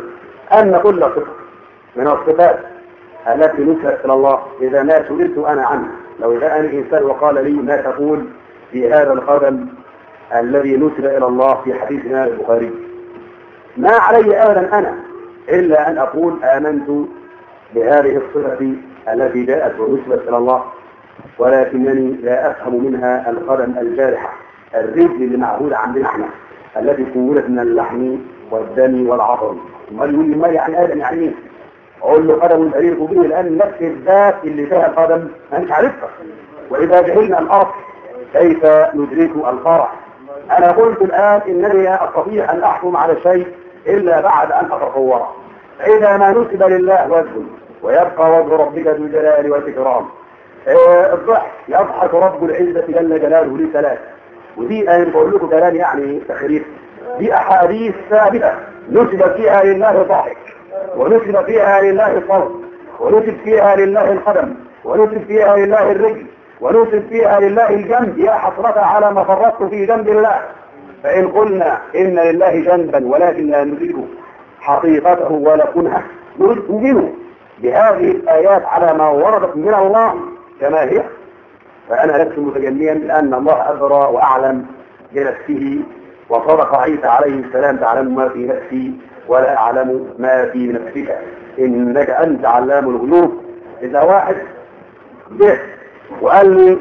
أن كل صفة من الصفات التي نسبت إلى الله. إذا ما سئلت أنا عنها لو جاءني إنسان وقال لي ما تقول في هذا القدم الذي نسب إلى الله في حديث الإمام البخاري. ما علي أبدا أنا إلا أن أقول آمنت بهذه الصفة التي جاءت ونسبت إلى الله ولكنني لا أفهم منها القدم الجارحة الرجل اللي معهودة عندنا إحنا التي كونت من اللحم والدم والعظم امال يقول لي ما يعني آدم يعني إيه؟ أقول له قدم الأليق به لأن نفس الذات اللي فيها القدم ما مش عارفها. وإذا جهلنا الأرض كيف ندرك الفرح؟ أنا قلت الآن إنني أستطيع أن أحكم على شيء إلا بعد أن اتصوره فاذا ما نسب لله وجه ويبقى وجه ربك ذو الجلال والإكرام. آه الضحك يضحك رب العزة جل جلاله لي ثلاث ودي أنا بقول لكم كلام يعني تخريف. دي أحاديث ثابته نسب فيها لله ضحك ونسب فيها لله الصوت ونسب فيها لله القدم ونسب فيها لله الرجل ونسب فيها لله الجنب. يا حسرة على ما فرطت في جنب الله. فإن قلنا إن لله جنبا ولكن لا ندرك حقيقته ولا كنها نؤمن بهذه الآيات على ما وردت من الله كما هي. فأنا لست متجنيا لأن الله أدرى وأعلم بنفسه وصدق عيسى عليه السلام تعلم ما في نفسي ولا أعلم ما في نفسك. إنك أنت علام الغيوب. إذا واحد جه وقال لي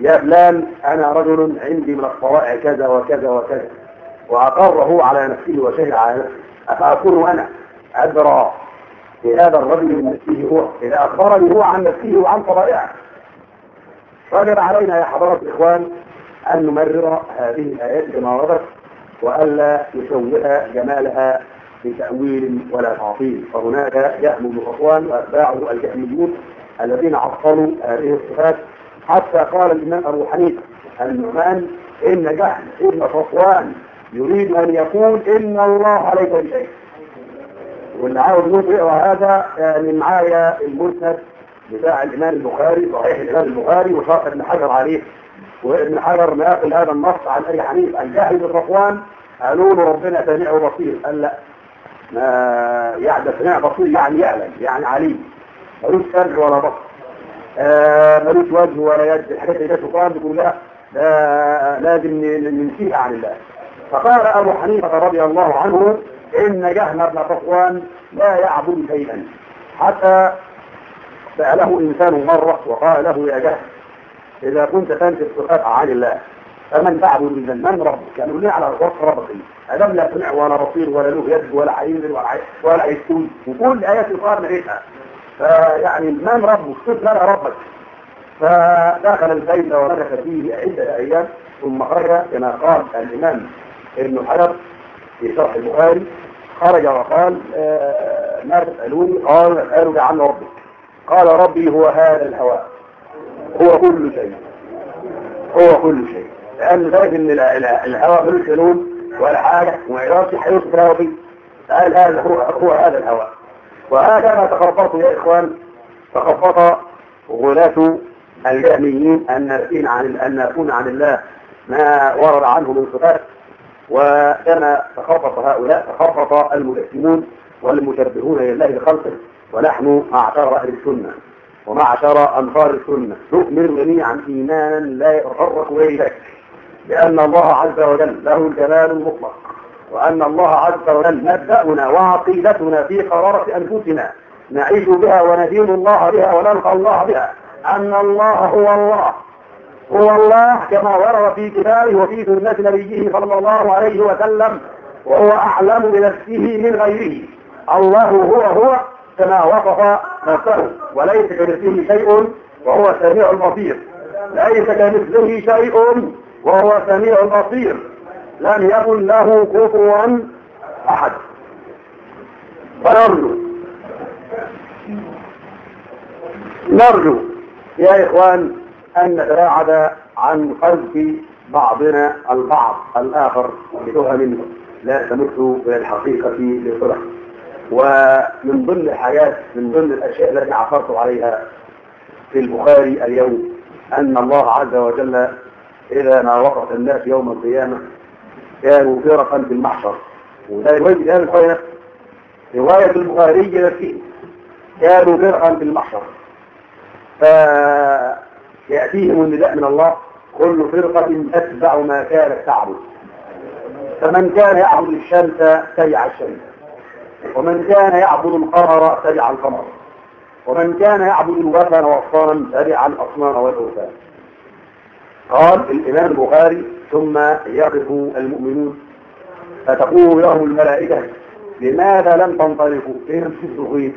يا فلان أنا رجل عندي من الطوائع كذا وكذا وكذا وأقره على نفسه وشهد على نفسه أفأكون أنا أدرى بهذا الرجل من نفسه هو؟ إذا أخبرني هو عن نفسه وعن طبائعه وجب علينا يا حضرات الإخوان أن نمرر هذه الآيات كما وردت وألا نشوه جمالها بتأويل ولا تعطيل. فهناك يحمل صفوان وأتباعه الجهميون الذين عطلوا هذه الصفات حتى قال الإمام أبو حنيفة النعمان إن جهل ابن صفوان يريد أن يقول إن الله ليس بشيء. واللي عاوز يقرأ هذا؟ يعني معايا المسند بتاع الإمام البخاري صحيح الإمام البخاري وشرح ابن حجر عليه. وابن حجر ناقل هذا النص عن أبي حنيفة الجاهل بن صفوان قالوا له ربنا سميع بصير قال لا ما يعني سميع بصير يعني يعلم يعني عليم. ملوش سمع ولا بصر. ملوش وجه ولا يد الحاجات اللي القرآن بيقول لا ده لازم ننسيها عن الله. فقال أبو حنيفة رضي الله عنه إن جهم بن صفوان لا يعبد شيئا. حتى سأله إنسان مرة وقال له يا جهم إذا كنت تنسب صفات عن الله فمن تعبد إذا من ربك؟ كانوا ليه على وصف ربك. ألم لا سمع ولا بصير ولا له يد ولا هينزل ولا عي- ولا هيستوي وكل آيات القرآن نريتها فيعني من ربك؟ صف لنا ربك. فدخل البيت ومكث فيه عدة أيام ثم خرج كما قال الإمام ابن حجر في شرح البخاري. خرج وقال آه، ما تسألوني؟ قال أسألك عن ربك. قال ربي هو هذا الهواء هو كل شيء هو كل شيء. لأن ذلك إن ال- ال- الهواء ملوش لون ولا حاجة وما يعرفش حيوصف الهواء فيه قال هذا هو هو هذا الهواء وهكذا تخبطوا يا إخوان تخبط غلاة الجهميين النافين عن أن نافون عن الله ما ورد عنه من صفات وكما تخبط هؤلاء تخبط المجسمون والمشبهون لله بخلقه ونحن معشر أهل السنة ومعشر أنصار السنة. نؤمن جميعا إيمانا لا يتفرق ولا بأن الله عز وجل له الجلال المطلق. وأن الله عز وجل مبدأنا وعقيدتنا في قرارة أنفسنا. نعيش بها وندين الله بها ونلقى الله بها. أن الله هو الله. هو الله كما ورد في كتابه وفي سنة نبيه صلى الله عليه وسلم. وهو أعلم بنفسه من غيره. الله هو هو كما وصف نفسه. وليس كمثله شيء وهو السميع البصير. ليس كمثله شيء وهو السميع البصير. لم يكن له كفوا أحد. ونرجو نرجو يا إخوان أن نتباعد عن قذف بعضنا البعض الآخر بتهم لا تمت إلى الحقيقة بصلح ومن ضمن الحاجات من ضمن الأشياء التي عثرت عليها في البخاري اليوم أن الله عز وجل إذا ما وقف الناس يوم القيامة كانوا فرقا في المحشر وده الإمام البخاري نفسه رواية البخاري نفسه كانوا فرقا في المحشر فيأتيهم النداء من الله كل فرقة تتبع ما كانت تعبد. فمن كان يعبد الشمس تبع الشمس. ومن كان يعبد القمر تبع القمر. ومن كان يعبد الوثن والصنم تبع الأصنام والأوثان. قال الإمام البخاري ثم يقف المؤمنون. فتقول لهم الملائكة لماذا لم تنطلقوا؟ فين تسرقين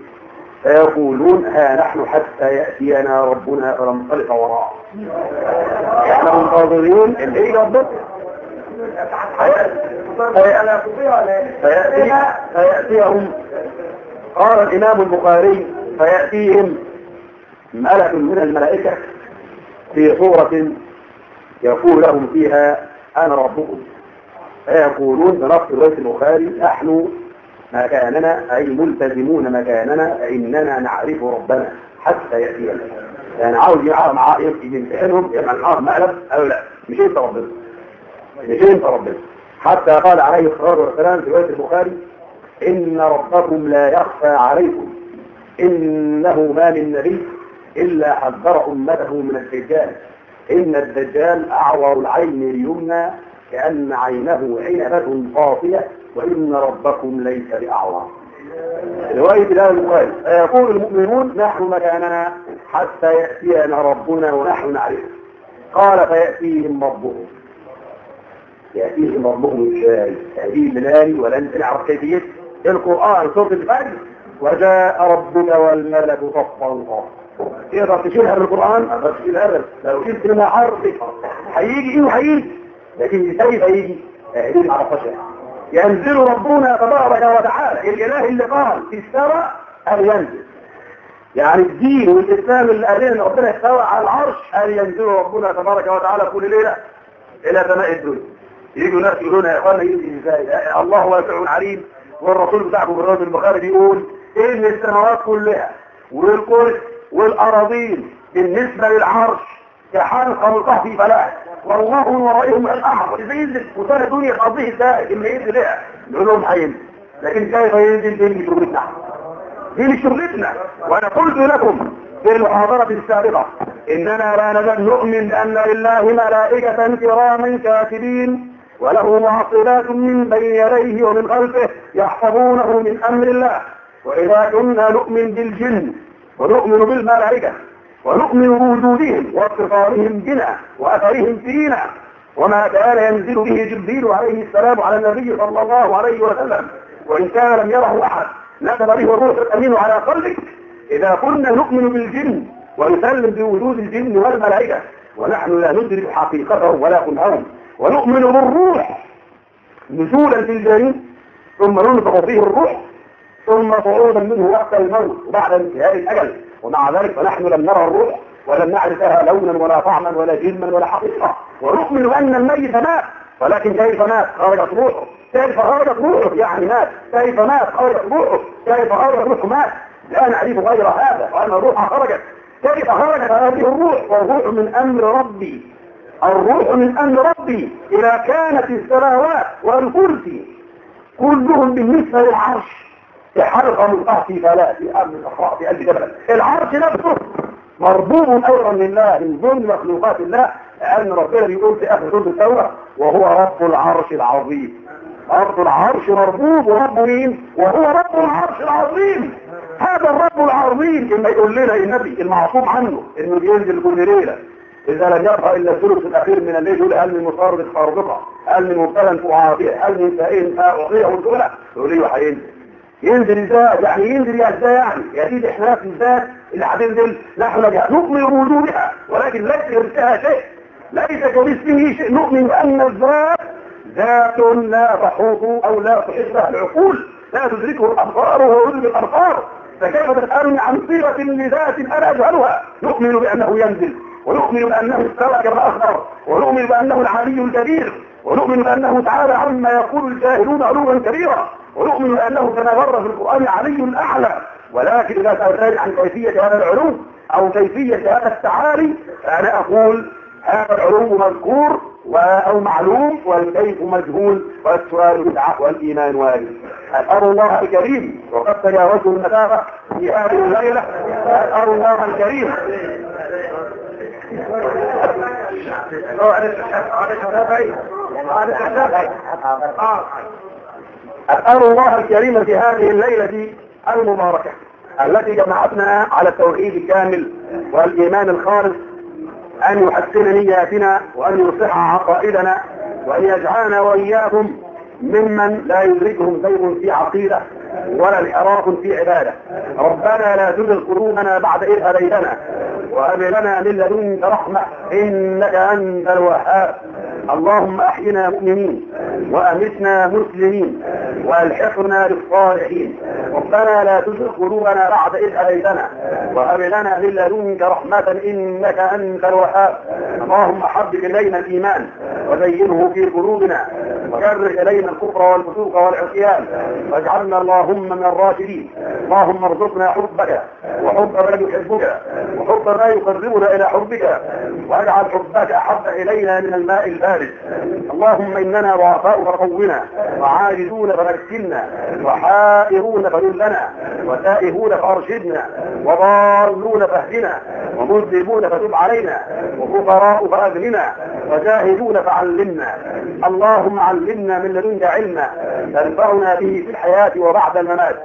فيقولون ها نحن حتى يأتينا ربنا فننطلق وراءه. إحنا منتظرين اللي يجي ربنا فيأتي فيأتيهم. قال الإمام البخاري فيأتيهم ملك من الملائكة في صورة يقول لهم فيها أنا ربكم. فيقولون بنص رواية البخاري نحن مكاننا أي ملتزمون مكاننا فإننا نعرف ربنا حتى يأتينا يعني عاوز يعرف معاه يمتحنهم يبقى معاهم مقلب قالوا لا. مش أنت ربنا. مش أنت ربنا. حتى قال عليه الصلاة والسلام في رواية البخاري إن ربكم لا يخفى عليكم. إنه ما من نبي إلا حذر أمته من الدجال. إن الدجال أعور العين اليمنى كأن عينه عنبة قاطية وإن ربكم ليس بأعور. رواية الإمام البخاري. فيقول المؤمنون نحن مكاننا حتى يأتينا ربنا ونحن نعرفه. قال فيأتيهم ربهم. يأتيهم ربهم إزاي؟ تأتيه بلال ولن تعرف كيفية. القرآن سورة الفجر. وجاء ربك والملك صفا صفا تقدر تشيلها من القرآن ما تشيلها ابدا لو شلت منها حرف هيجي. إيه وهيجي لكن إزاي هيجي؟ هيجي ما ينزل ربنا تبارك وتعالى. الإله اللي قال استوى ان ينزل. يعني الدين والإسلام اللي قال ربنا استوى على العرش ان ينزل ربنا تبارك وتعالى كل ليلة؟ إلى سماء الدنيا. يجوا ناس يقولون يا اخوانا ينزل إزاي؟ الله واسع عليم والرسول بتاعكم بالرجل البخاري بيقول إن السماوات كلها والكرسي والأراضين بالنسبة للعرش كحلقه ملقاه في فلاح. والله من ورائهم الاحمر إذا ينزل وصار الدنيا تقضيه إزاي اما ينزل لها. نقول لهم هينزل لكن كيف ينزل دي شغلتنا؟ دي شغلتنا. وأنا قلت لكم في المحاضرة السابقة إننا لا نزال نؤمن بأن لله ملائكة كراما كاتبين وله معصبات من بين يديه ومن خلفه يحفظونه من أمر الله. وإذا كنا نؤمن بالجن ونؤمن بالملائكة ونؤمن بوجودهم واتصالهم بنا وأثرهم فينا. وما كان ينزل به جبريل عليه السلام على النبي صلى الله عليه وسلم وإن كان لم يره أحد نزل به الروح الأمين على قلبك. إذا كنا نؤمن بالجن ونسلم بوجود الجن والملائكة ونحن لا ندرك حقيقته ولا كنههم. ونؤمن بالروح نزولا في الجنين ثم ننفخ فيه الروح. ثم صعودا منه وقت الموت وبعد انتهاء الأجل. ومع ذلك فنحن لم نرى الروح ولم نعرف لها لونا ولا طعما ولا جلما ولا حقيقة. ونؤمن أن الميت مات. ولكن كيف مات؟ خرجت روحه. كيف خرجت روحه؟ يعني مات. كيف مات؟ خرجت روحه. كيف خرجت روحه؟ مات. لا نعرف غير هذا. وأن الروح خرجت. كيف خرجت هذه الروح؟ والروح من أمر ربي. الروح من أمر ربي. إذا كانت السماوات والكرسي كلهم بالنسبة للعرش. حلقة من تحت فلا في أمن الأخراء في قلب جبل. العرش نفسه مربوب أيضا لله من ضمن مخلوقات الله لأن ربنا بيقول في آخر سورة التوبة وهو رب العرش العظيم. رب العرش مربوب ورب مين؟ وهو رب العرش العظيم. هذا الرب العظيم اللي يقول لنا النبي المعصوم عنه إنه بينزل كل ليلة. إذا لم يبقى إلا الثلث الأخير من الليل يقول هل من مصارد خارقة هل من مبتلى فأعافيه هل من سائل فأعطيه وتقول يقول لي هينزل ينزل إزاي يعني ينزل إزاي يعني يا سيدي إحنا في الذات اللي هتنزل نحن نؤمن بوجودها ولكن ليس كمثلها شيء. ليس كمثله شيء نؤمن بأن الذات ذات لا تحوط أو لا تحبها العقول لا تدركه الأبصار وهو يدرك الأبصار. فكيف تسألني عن صيغة لذات أنا أجهلها؟ نؤمن بأنه ينزل ونؤمن بأنه استوى كما أخبر ونؤمن بأنه العلي الكبير ونؤمن بأنه تعالى عما يقول الجاهلون علوا كبيرا. ونؤمن أنه كما مر في القرآن علي الأعلى. ولكن إذا سألتني عن كيفية هذا العلو أو كيفية هذا التعالي فأنا أقول هذا العلو مذكور أو معلوم والكيف مجهول والسؤال بدعة والإيمان واجب. أسأل الله الكريم. وقد تجاوزت المسافة في هذه الليلة. أسأل الله الكريم. أسأل الله الكريم في هذه الليلة المباركة التي جمعتنا على التوحيد الكامل والإيمان الخالص أن يحسن نياتنا وأن يصلح عقائدنا وأن يجعلنا وإياكم ممن لا يدركهم زيغ في عقيدة. ولا انحراف في عبادة. ربنا لا تزغ قلوبنا بعد إذ هديتنا وهب لنا من لدنك رحمة إنك أنت الوهاب. اللهم أحينا مؤمنين وأمتنا مسلمين وألحقنا بالصالحين. ربنا لا تزغ قلوبنا بعد إذ هديتنا وهب لنا من لدنك رحمة إنك أنت الوهاب. اللهم حبب إلينا الإيمان وزينه في قلوبنا وكره إلينا الكفر والفسوق والعصيان. واجعلنا اللهم من الراشدين. اللهم ارزقنا حبك وحب من يحبك وحب ما يقربنا إلى حبك واجعل حبك أحب إلينا من الماء البارد. اللهم إننا ضعفاء فقونا وعاجزون فمكنا وحائرون فذلنا وتائهون فأرشدنا وضالون فاهدنا ومذنبون فتب علينا وفقراء فأغننا وجاهدون فعلمنا. اللهم علمنا من لدنك علما تنفعنا به في الحياة وبعد الممات.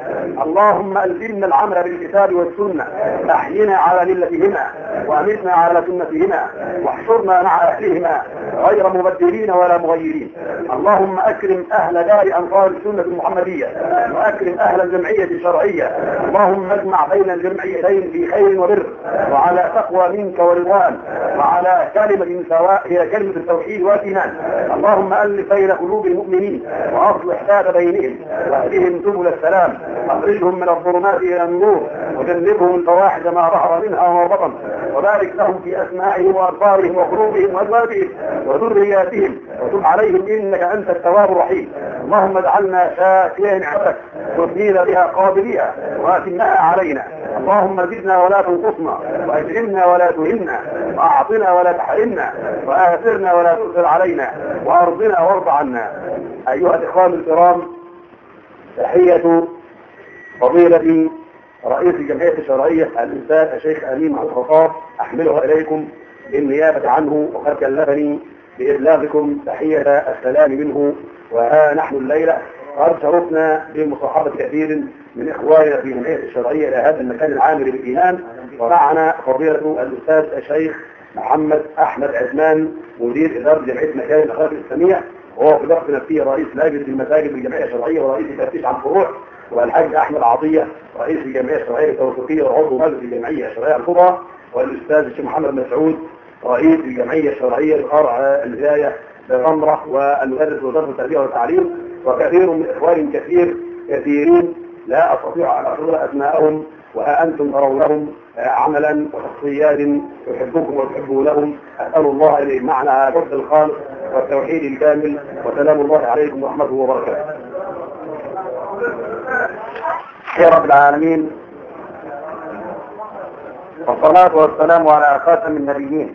اللهم ألزمنا العمل بالكتاب والسنة. أحينا على ملتهما وأمتنا على سنتهما واحشرنا مع أهلهما غير مبدلين ولا مغيرين. اللهم أكرم أهل دار أنصار السنة المحمدية وأكرم أهل الجمعية الشرعية. اللهم اجمع بين الجمعيتين في خير وبر. وعلى تقوى منك ورضوان. وعلى كلمة سواء هي كلمة التوحيد والإيمان. اللهم ألف بين قلوب المؤمنين وأصلح ذات بينهم واهدهم سبل السلام أخرجهم من الظلمات إلى النور وجنبهم الفواحش ما ظهر منها وما بطن. وبارك لهم في أسمائهم وأبصارهم وقلوبهم وأزواجهم وذرياتهم. وتب عليهم إنك أنت التواب الرحيم. اللهم اجعلنا شاكرين نعمتك تثنينا بها قابليها واتمها علينا. اللهم زدنا ولا تنقصنا واكرمنا ولا تهنا وأعطنا ولا تحرمنا وآثرنا ولا تؤثر علينا وأرضنا وارض عنا. أيها الاخوان الكرام تحية فضيلة رئيس الجمعيه الشرعية الاستاذ الشيخ أمين محمود خطاب احملها إليكم بالنيابة عنه وقد كلفني بإبلاغكم تحية السلام منه وها نحن الليلة قد شرفنا بمصاحبة كثير من إخواننا في الجمعية الشرعية إلى هذا المكان العامر بالإيمان ومعنا فضيلة الأستاذ الشيخ محمد أحمد عثمان مدير إدارة جمعية مكان الأخلاق الإسلامية. وهو في ضغط نفسية رئيس لجنة المساجد بالجمعية الشرعية ورئيس التفتيش عن الفروع والحاج أحمد عطية رئيس الجمعية الشرعية التوثيقية وعضو مجلس الجمعية الشرعية الكبرى والأستاذ الشيخ محمد مسعود رئيس الجمعية الشرعية لفرع البداية بغمرة والمدرس وزارة التربية والتعليم وكثير من إخوان كثير كثيرين لا أستطيع أن أحضر أسماءهم. وها أنتم ترونهم عملا وشخصيات يحبكم وتحبونهم أسأل الله أن يجمعنا حب الخالق والتوحيد الكامل. وسلام الله عليكم ورحمته وبركاته. يا رب العالمين. والصلاة والسلام على خاتم النبيين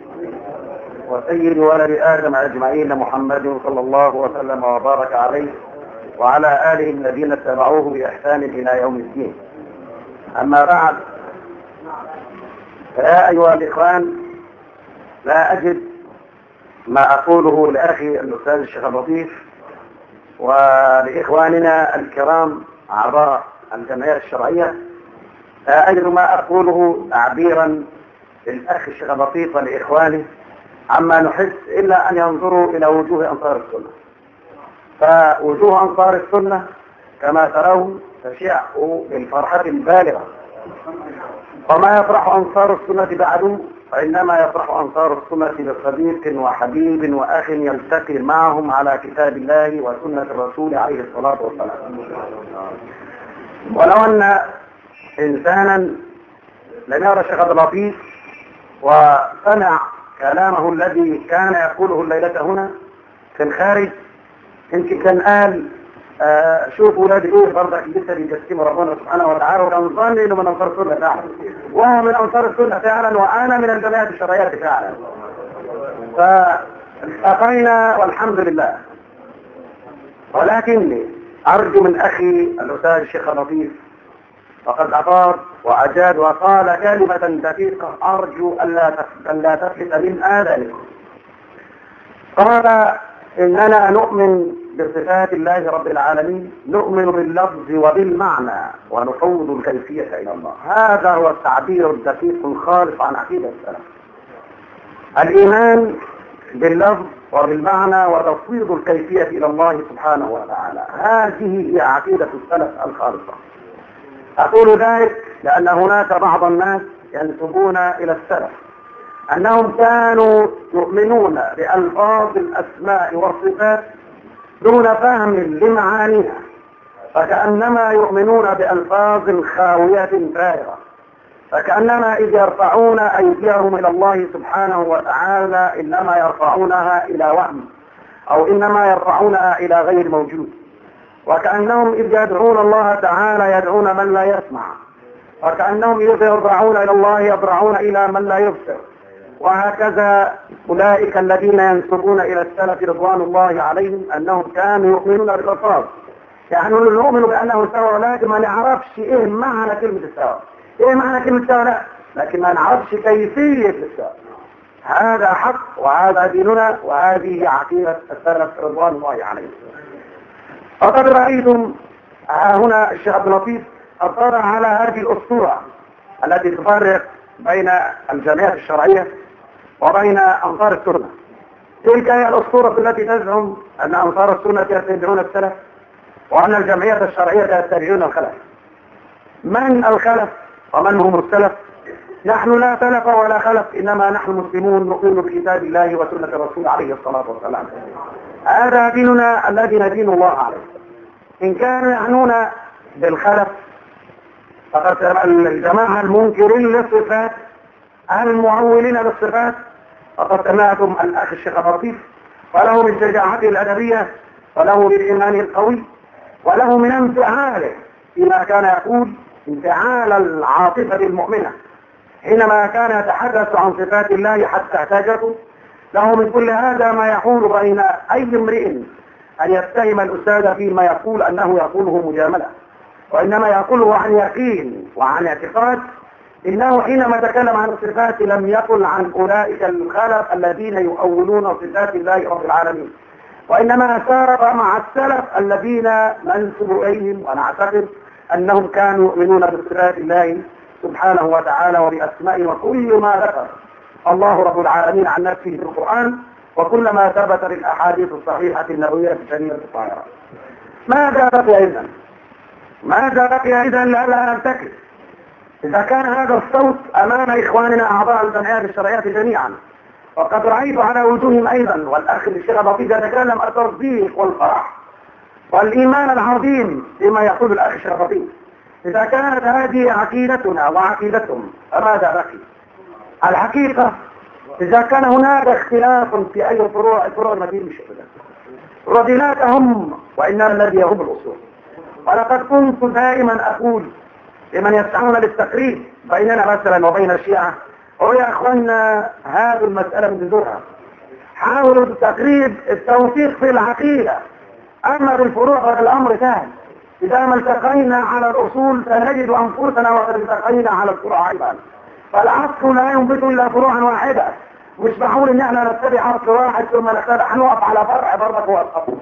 وسيد ولد آدم أجمعين محمد صلى الله وسلم وبارك عليه وعلى آله الذين اتبعوه بإحسان إلى يوم الدين. أما بعد فيا أيها الإخوان لا أجد ما أقوله لأخي الأستاذ الشيخ اللطيف ولإخواننا الكرام أعضاء الجمعية الشرعية. لا أجد ما أقوله تعبيرا للأخ الشيخ اللطيف ولإخوانه عما نحس إلا أن ينظروا إلى وجوه أنصار السنة. فوجوه أنصار السنة كما ترون تشع بالفرحة البالغة وما يفرح أنصار السنة بعد فإنما يفرح أنصار السنة بصديق وحبيب وأخ يلتقي معهم على كتاب الله وسنة الرسول عليه الصلاة والسلام. ولو أن إنسانا لم يرى الشيخ عبد اللطيف وسمع كلامه الذي كان يقوله الليلة هنا في الخارج يمكن كان قال آه شوف ولاد إيه برضك لسه بيجسموا ربنا سبحانه وتعالى ظني انه من أنصار السنة فعلا. وهو من أنصار السنة فعلا وأنا من الجماعات الشرعية فعلا. فالتقينا والحمد لله. ولكني أرجو من أخي الأستاذ الشيخ اللطيف فقد أطار وأجاد وقال كلمة دقيقة أرجو ألا ألا تفلت من آذانكم. قال إننا نؤمن بصفات الله رب العالمين نؤمن باللفظ وبالمعنى ونفوض الكيفية إلى الله. هذا هو التعبير الدقيق الخالص عن عقيدة السلف. الإيمان باللفظ وبالمعنى وتفويض الكيفية إلى الله سبحانه وتعالى. هذه هي عقيدة السلف الخالصة. أقول ذلك لأن هناك بعض الناس ينسبون إلى السلف أنهم كانوا يؤمنون بألفاظ الأسماء والصفات دون فهم لمعانيها فكأنما يؤمنون بألفاظ خاوية فارغة فكأنما إذ يرفعون أيديهم إلى الله سبحانه وتعالى إنما يرفعونها إلى وهم أو إنما يرفعونها إلى غير موجود وكأنهم إذ يدعون الله تعالى يدعون من لا يسمع وكأنهم إذ يضرعون إلى الله يضرعون إلى من لا يبصر وهكذا أولئك الذين ينسبون إلى السلف رضوان الله عليهم أنهم كانوا يؤمنون بالألفاظ. يعني نؤمن بأنه سواء لكن ما نعرفش إيه معنى كلمة السواء. إيه معنى كلمة السواء؟ لا. لكن ما نعرفش كيفية السواء. هذا حق وهذا ديننا وهذه عقيدة السلف رضوان الله عليهم. فقد رأيتم هنا الشيخ عبد اللطيف أطار على هذه الأسطورة التي تفرق بين الجمعيات الشرعية وبين أنصار السنة. تلك هي الأسطورة التي تزعم أن أنصار السنة يتبعون السلف وأن الجمعية الشرعية يتبعون الخلف. من الخلف ومن هم السلف؟ نحن لا سلف ولا خلف إنما نحن مسلمون نؤمن بكتاب الله وسنة الرسول عليه الصلاة والسلام. هذا ديننا الذي ندين الله عليه. إن كانوا يعنون بالخلف فقد الجماعة المنكرين للصفات المعولين للصفات فقد سمعتم الأخ الشيخ اللطيف وله من شجاعته الأدبية وله من إيمانه القوي وله من انفعاله فيما كان يقول انفعال العاطفة المؤمنة. حينما كان يتحدث عن صفات الله حتى احتاجته له من كل هذا ما يحول بين أي امرئ أن يتهم الأستاذ فيما يقول أنه يقوله مجاملة. وإنما يقوله عن يقين وعن اعتقاد إنه حينما تكلم عن الصفات لم يقل عن أولئك الخلف الذين يؤولون صفات الله رب العالمين. وإنما سار مع السلف الذين ننسب إليهم ونعتقد أنهم كانوا يؤمنون بصفات الله سبحانه وتعالى وبأسمائه وكل ما ذكر. الله رب العالمين عن نفسه في القرآن وكل ما ثبت في الأحاديث الصحيحة النبوية الشريفة الطاهرة ماذا بقي إذن؟ ماذا بقي إذن لئلا ننتكس إذا كان هذا الصوت أمام إخواننا أعضاء الجمعيات الشرعية جميعا وقد رأيت على وجوههم أيضا والأخ الشيخ بطيء يتكلم التصديق والفرح والإيمان العظيم بما يقول الأخ الشرفطي إذا كانت هذه عقيدتنا وعقيدتهم فماذا بقي؟ الحقيقة إذا كان هناك اختلاف في أي فروع فروع المدينة مش رضيناك هم وإنما الذي هم الأصول. ولقد كنت دائما أقول لمن يسعون للتقريب بيننا مثلا وبين الشيعة. ويا أخوانا هذه المسألة من جذورها. حاولوا التقريب التوثيق في العقيدة. أما بالفروع فالأمر سهل إذا ما التقينا على الأصول سنجد أنفسنا وقد التقينا على الفروع أيضا. فالعصر لا ينبت إلا فروعا واحدة. مش معقول إن إحنا نتبع عصر واحد ثم نتبع هنقف على فرع برضك هو الأصل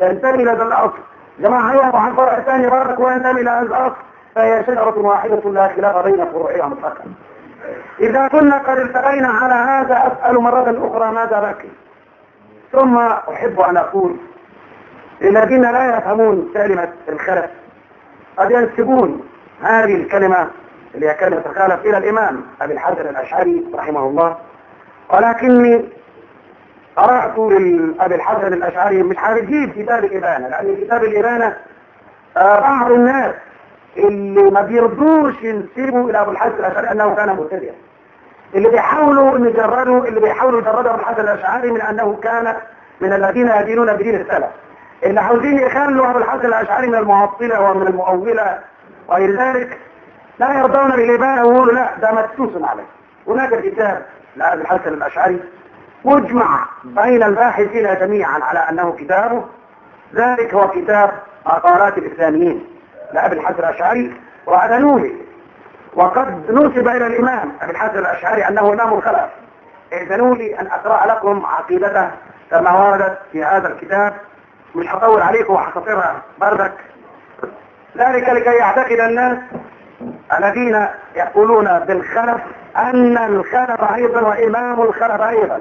تنتمي إلى الأصل جماعة هيقف على فرع ثاني برضك وينتمي إلى الأصل فهي شجرة واحدة لا خلاف بين فروعها مطلقا إذا كنا قد التقينا على هذا أسأل مرة أخرى ماذا بكي ثم أحب أن أقول للذين لا يفهمون كلمة الخلف قد ينسبون هذه الكلمة اللي هي كلمة الخلف إلى الإمام أبي الحسن الأشعري رحمه الله. ولكني قرأت لأبي الحسن الأشعري مش هجيب كتاب الإبانة لأن كتاب الإبانة آه بعض الناس اللي ما بيرضوش ينسبوا إلى أبو الحسن الأشعري أنه كان مبتدئا اللي بيحاولوا يجردوا اللي بيحاولوا يجردوا أبو الحسن الأشعري من أنه كان من الذين يدينون بدين السلف. اللي عاوزين يخلوا أبو الحسن الأشعري من المعطلة ومن المؤولة وغير ذلك لا يرضون بالإبانة ويقولوا لا ده مدسوس عليه. هناك كتاب لأبي الحسن الأشعري مجمع بين الباحثين جميعا على أنه كتابه. ذلك هو كتاب عقارات الإسلاميين. لأبي الحسن الأشعري وهذا نوهي وقد نسب إلى الإمام أبي الحسن الأشعري أنه إمام الخلف إذنوا لي أن أقرأ لكم عقيدته كما وردت في هذا الكتاب. مش هطول عليكم وهختصرها بردك ذلك لكي يعتقد الناس الذين يقولون بالخلف أن الخلف أيضا وإمام الخلف أيضا.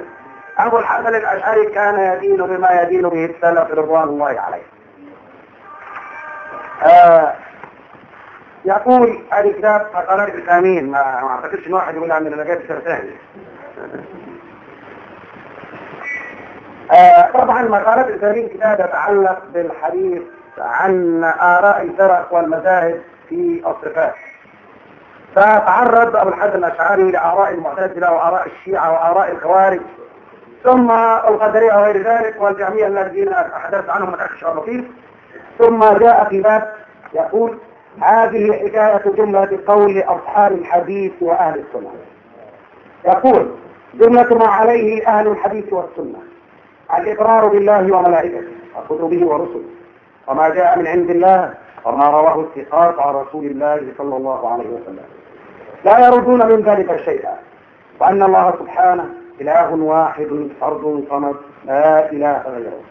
أبو الحسن الأشعري كان يدين بما يدين به السلف رضوان الله عليه. آه يقول هذا كتاب مقالات الإسلاميين ما أعتقدش إن واحد يقول عن نجاة السرساني آه طبعا مقالات الإسلاميين كتاب يتعلق بالحديث عن آراء الفرق والمذاهب في الصفات. فتعرض أبو الحسن الأشعري لآراء المعتزلة وآراء الشيعة وآراء الخوارج ثم القدرية وغير ذلك والجميع الذين أحدثت عنهم الأخ الشرفيف ثم جاء في باب يقول هذه حكاية جملة قول أصحاب الحديث وأهل السنة. يقول جملة ما عليه أهل الحديث والسنة. الإقرار بالله وملائكته وكتبه ورسله. وما جاء من عند الله وما رواه الثقات عن رسول الله صلى الله عليه وسلم. لا يردون من ذلك شيئا. وأن الله سبحانه إله واحد فرد صمد لا إله غيره.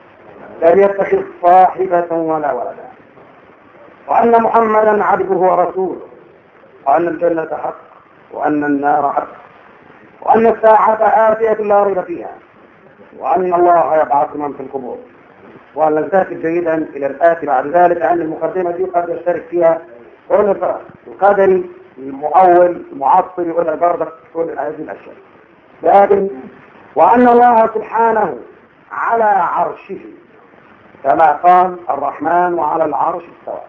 لم يتخذ صاحبة ولا ولدا. وأن محمدا عبده ورسوله وأن الجنة حق وأن النار حق وأن الساعة آتية لا ريب فيها وأن الله يبعث من في القبور. وأن نلتفت جيدا إلى الآتي بعد ذلك لأن المقدمة دي قد يشترك فيها كل الفرق القدري المؤول المعطل ولا بردك كل هذه الأشياء. لكن وأن الله سبحانه على عرشه كما قال الرحمن وعلى العرش استوى.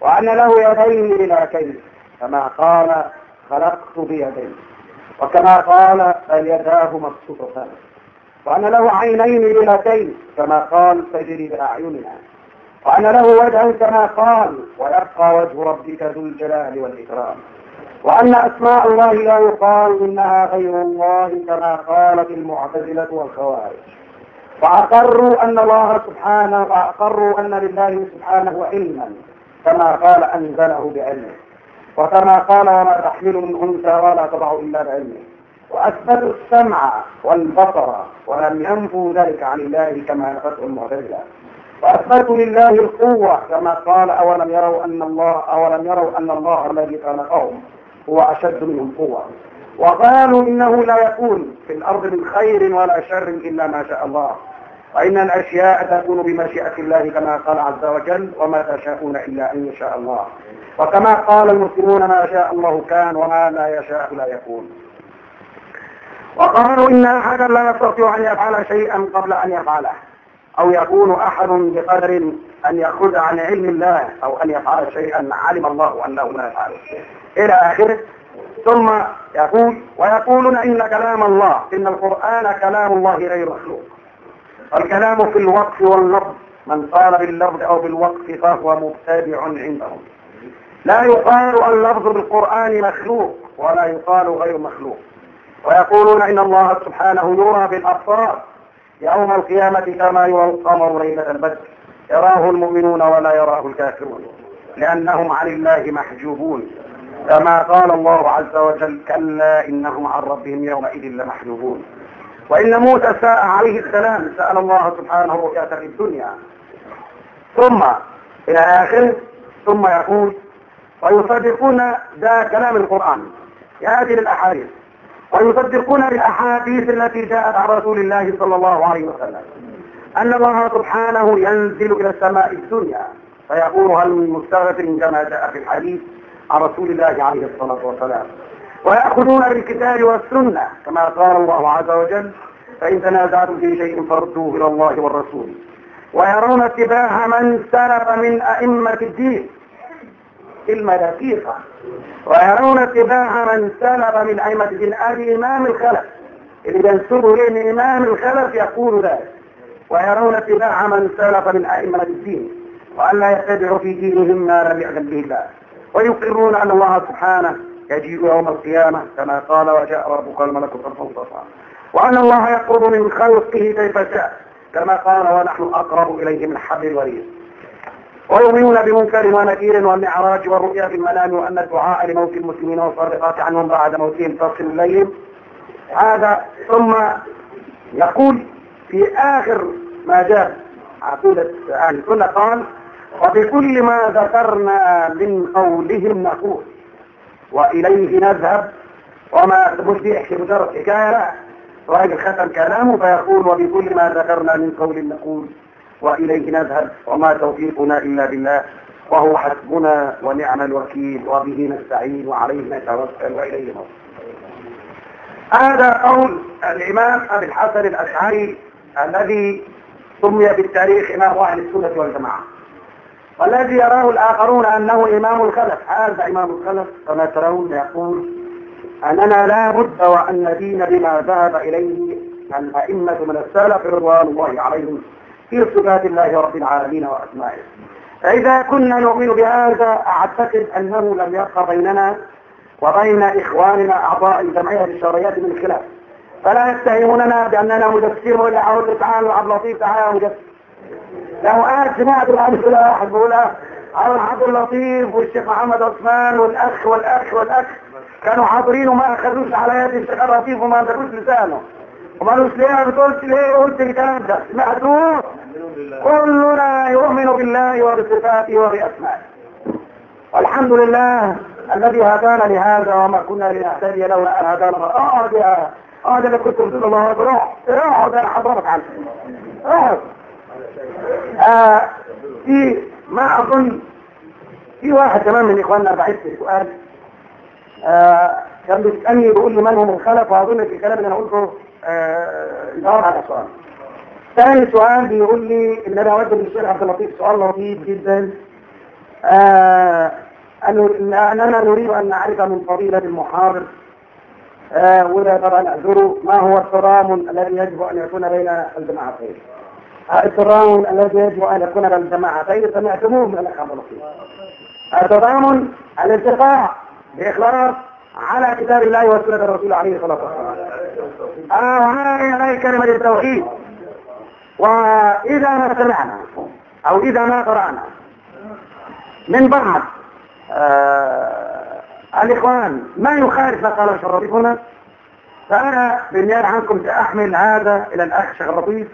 وأن له يدين إلى كيف كما قال خلقت بيدين. وكما قال اليداه مبسوطتان وأن له عينين إلتين كما قال تجري بأعيننا. وأن له وجها كما قال ويبقى وجه ربك ذو الجلال والإكرام. وأن أسماء الله لا يقال إنها غير الله كما قالت المعتزلة والخوارج. وأقروا أن الله سبحانه وأقروا أن لله سبحانه علما كما قال أنزله بعلمه. وكما قال وما تحمل من أنثى ولا تضع إلا بعلمه. وأثبتوا السمع والبصر ولم ينفوا ذلك عن الله كما نفته المعتزلة. وأثبتوا لله القوة كما قال أولم يروا أن الله أولم يروا أن الله الذي خلقهم هو أشد منهم قوة. وقالوا إنه لا يكون في الأرض من خير ولا شر إلا ما شاء الله. وإن الأشياء تكون بمشيئة الله كما قال عز وجل وما تشاءون إلا أن يشاء الله. وكما قال المسلمون ما شاء الله كان وما لا يشاء لا يكون. وقالوا إن أحدا لا يستطيع أن يفعل شيئا قبل أن يفعله. أو يكون أحد بقدر أن يأخذ عن علم الله أو أن يفعل شيئا علم الله أنه لا يفعله إلى آخره. ثم يقول ويقولون إن كلام الله إن القرآن كلام الله غير مخلوق. الكلام في الوقف واللفظ من قال باللفظ أو بالوقف فهو مبتدع عندهم. لا يقال اللفظ بالقرآن مخلوق ولا يقال غير مخلوق. ويقولون إن الله سبحانه يرى بالأبصار يوم القيامة كما يرى القمر ليلة البدر. يراه المؤمنون ولا يراه الكافرون لأنهم عن الله محجوبون. كما قال الله عز وجل كلا إنهم عن ربهم يومئذ لمحجوبون. وإن موسى ساء عليه السلام سأل الله سبحانه رؤية في الدنيا. ثم إلى آخره ثم يقول ويصدقون ذا كلام القرآن هذه الأحاديث. ويصدقون بالأحاديث التي جاءت عن رسول الله صلى الله عليه وسلم. أن الله سبحانه ينزل إلى السماء الدنيا. فيقول هل من مستغفر كما جاء في الحديث عن رسول الله عليه الصلاة والسلام. ويأخذون بالكتاب والسنة كما قال الله عز وجل فإن تنازعتم في شيء فردوه إلى الله والرسول. ويرون اتباع من سلف من أئمة الدين كلمة دقيقة ويرون اتباع من سلف من أئمة الدين. أبي إمام الخلف. اللي بينسبوا إليه إمام الخلف يقول ذلك. ويرون اتباع من سلف من أئمة الدين. وأن لا يتبعوا في دينهم ما لم يأذن به الله. ويقرون أن الله سبحانه يجيء يوم القيامة كما قال وجاء ربك الملك صفا وأن الله يقرب من خلقه كيف شاء كما قال ونحن أقرب إليه من حبل الوريد. ويؤمنون بمنكر ونكير والمعراج والرؤيا في المنام وأن الدعاء لموت المسلمين والصدقات عنهم بعد موتهم تصل الليل هذا ثم يقول في آخر ما جاء عقيدة أهل السنة قال وبكل ما ذكرنا من قولهم نقول وإليه نذهب. وما مش بيحكي مجرد حكاية. لا راجل ختم كلامه فيقول وبكل ما ذكرنا من قول نقول وإليه نذهب. وما توفيقنا إلا بالله. وهو حسبنا ونعم الوكيل وبه نستعين وعليه نتوكل وإليه نصر هذا قول الإمام أبي الحسن الأشعري الذي سمي بالتاريخ إمام أهل السنة والجماعة. والذي يراه الآخرون أنه إمام الخلف. هذا إمام الخلف كما ترون يقول أننا لا بد وأن ندين بما ذهب إليه الأئمة من السلف رضوان الله عليهم في صفات الله رب العالمين وأسمائه. فإذا كنا نؤمن بهذا أعتقد أنه لم يبقى بيننا وبين إخواننا أعضاء الجمعية الشرعية من خلاف. فلا يتهموننا بأننا مجسمون أقول تعالى عبد اللطيف تعالى مجسم لو قاعد سمعت الأمثلة واحد بيقولها على عبد اللطيف والشيخ محمد عثمان والأخ والأخ والأخ كانوا حاضرين وما أخذوش على يد الشيخ اللطيف وما درسوش لسانه. وما قالوش ليه؟ بتقولش ليه؟ قلت الكلام ده سمعتوه كلنا يؤمن بالله وبصفاته وبأسمائه. والحمد لله الذي هدانا لهذا وما كنا لنهتدي لولا أن هدانا اقعد يا اقعد اللي كنت رسول الله روح اقعد أنا حضرتك عنه اقعد آه في ما أظن في واحد كمان من إخواننا بعث لي سؤال آه كان بيسألني بيقول لي من هم الخلف؟ وأظن في الكلام اللي أنا قلته آه جواب على سؤال. ثاني سؤال بيقول لي إن أنا أود للشيخ عبد اللطيف سؤال لطيف جدا. آه أننا نريد أن نعرف من فضيلة المحاضر. آه ولا طبعا أعذره ما هو التضامن الذي يجب أن يكون بين الجماعتين؟ التضامن الذي يجب أن يكون بين الجماعتين سمعتموه من الأخ عبد اللطيف التضامن الالتقاء بإخلاص على كتاب الله وسنة الرسول عليه الصلاة والسلام. آه هذه كلمة التوحيد. وإذا ما سمعنا أو إذا ما قرأنا من بعض آه الإخوان ما يخالف ما قاله الشيخ اللطيف هنا فأنا بالنيابة عنكم سأحمل هذا إلى الأخ اللطيف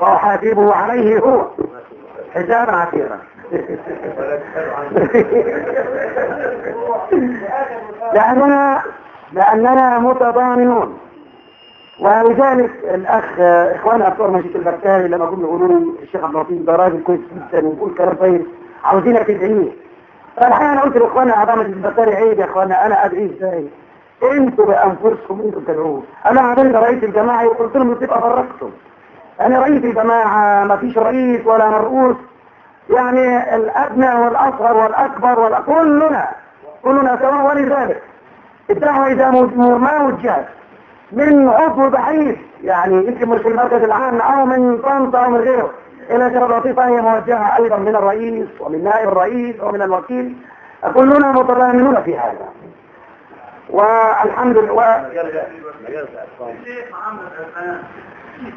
وأحاسبه عليه هو. حسابا عسيرا لأننا لأننا متضامنون. ولذلك الأخ إخوانا أبطال مجلس البكاري لما قلنا يقولوا الشيخ عبد اللطيف ده راجل كويس جدا ويقول كلام طيب عاوزينك تدعيه فالحقيقة أنا قلت لإخوانا أعضاء مجلس البكاري عيب يا إخوانا أنا أدعيه إزاي؟ أنتوا بأنفسكم أنتوا تدعوه أنا عملت رئيس الجماعة وقلت لهم تبقى فرقتم أنا رئيس الجماعة ما فيش رئيس ولا مرؤوس. يعني الأدنى والأصغر والأكبر ولا كلنا كلنا سواء ولذلك. الدعوة إذا ما وجهت من عضو ضعيف يعني يمكن مش في المركز العام أو من طنطا أو من غيره. إلى شرف لطيفة هي موجهة أيضا من الرئيس ومن نائب الرئيس ومن الوكيل. كلنا متضامنون في هذا. والحمد لله.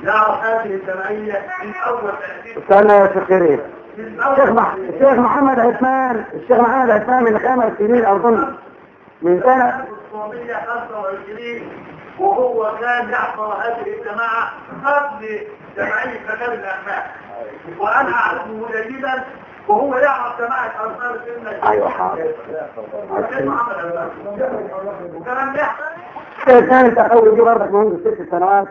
يعرف هذه الجمعية من أول استنى يا شيخ من الشيخ أول مح... الشيخ محمد عثمان الشيخ محمد عثمان من خمس سنين أظن. من سنة 1925 وهو كان يحضر هذه الجماعة قبل جمعية مجال الأعمال وأنا أعرفه جيدا وهو يعرف جماعة أنصار السنة أيوة حاضر. الشيخ محمد عثمان. وكان يحضر كان تحول دي برضك منذ ست سنوات.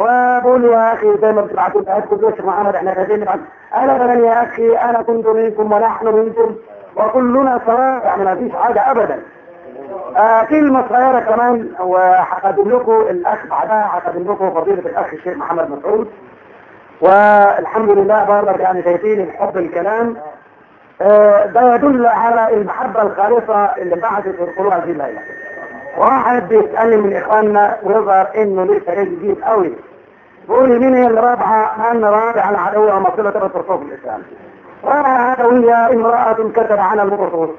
وبقول يا أخي زي ما بتبعتوا بتاعتكم يا شيخ محمد إحنا نبعت أنا ابدا يا أخي أنا كنت منكم ونحن منكم وكلنا سواء يعني ما فيش حاجة ابدا. آه كلمة صغيرة كمان وهقدم لكم الأخ بعدها هقدم لكم فضيلة الأخ الشيخ محمد مسعود. والحمد لله برضك يعني شايفين الحب الكلام. آه ده يدل على المحبة الخالصة اللي بعثت في القلوب هذه الليلة واحد بيسألني من إخواننا ويظهر إنه لسه جديد قوي. بيقول لي مين هي اللي رابعة أن رابعة العدوية ومصلة الرسول في الإسلام. رابعة عدوية امرأة كتب عنها المبرصوص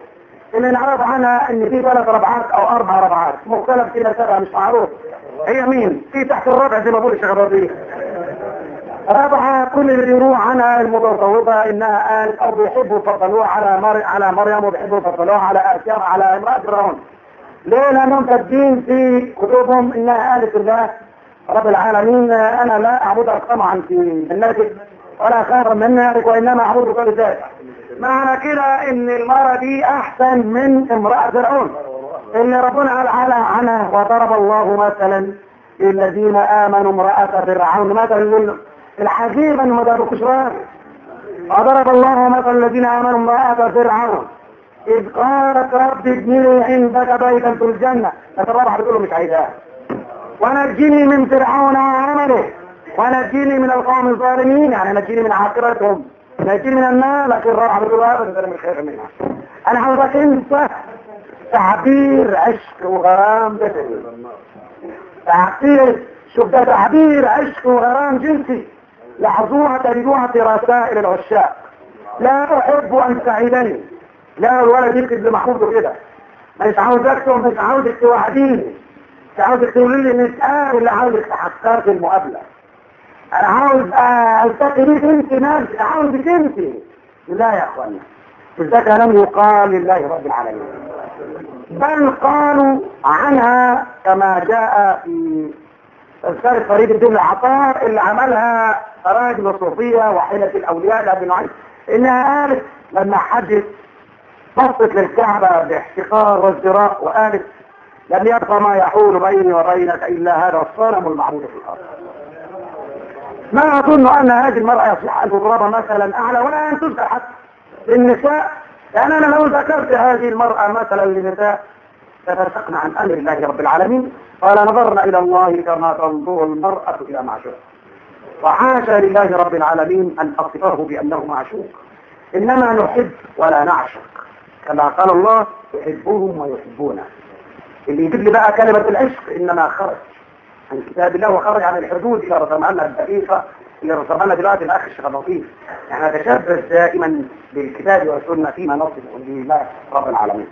اللي نعرف عنها إن في ثلاث ربعات أو أربع ربعات مختلف كده سبعة مش معروف. هي مين؟ في تحت الربع زي ما بقول الشيخ الربيع رابعة كل اللي بيروح عنها المتصوفة إنها قالت أو بيحبوا يفضلوها على مر... على مريم وبيحبوا يفضلوها على اسيار على إمرأة فرعون. ليه؟ لأنهم كاتبين في كتبهم إنها قالت الله. رب العالمين أنا لا اعبدك طمعا في جنتك ولا خيرا من نارك وإنما اعبدك لذاتك معنى كده إن المرأة دي أحسن من امرأة فرعون. اللي ربنا قال على عنها وضرب الله مثلا للذين آمنوا امرأة فرعون. مثلا الحكيم انه ما ضربكوش راجل وضرب الله مثلا الذين آمنوا امرأة فرعون. إذ قالت رب ابني عندك بيتا في الجنة. لكن الرابعة بتقول له مش عايزاه ونجني من فرعون وعمله. ونجني من القوم الظالمين. يعني نجني من عاقبتهم. نجني من النار. لكن ابدا أنا مش خايف منها. أنا عاوزك إنت تعبير عشق وغرام جسدي. تعبير شوف ده تعبير عشق وغرام جنسي. لاحظوها تجدوها في رسائل العشاق. لا أحب أن تعيدني لا الولد يكتب لمحمود كده. مش عاوز اكتب مش عاوزك توعديني عاوزك تقولي لي نتقابل اللي عاوزك تحقق المقابلة. أنا عاوز ألتقي بيك أنت نفسي عاوزك أنت. لا يا اخوانا ده كلام يقال لله رب العالمين. بل قالوا عنها كما جاء في تذكرة فريد الدين العطار اللي عملها راجل صوفية وحيلة الأولياء لأبي نعيم إنها قالت لما حدث بصت للكعبة باحتقار وازدراء وقالت لم يبقى ما يحول بيني وبينك إلا هذا الصنم المعبود في الأرض. ما أظن أن هذه المرأة يصح أن تضرب مثلا أعلى ولا أن تذكر حتى للنساء. لأن أنا لو ذكرت هذه المرأة مثلا للنساء تفسقنا عن أمر الله رب العالمين. قال نظرنا إلى الله كما تنظر المرأة إلى معشوق. وحاشا لله رب العالمين أن أصفه بأنه معشوق. إنما نحب ولا نعشق. كما قال الله يحبهم ويحبونه. اللي يجيب لي بقى كلمة العشق إنما خرج عن كتاب الله وخرج عن الحدود اللي رسمها لنا الدقيقة اللي رسمها لنا دلوقتي الأخ الشيخ اللطيف. يعني نتشبث دائما بالكتاب والسنة فيما نصف به الله رب العالمين.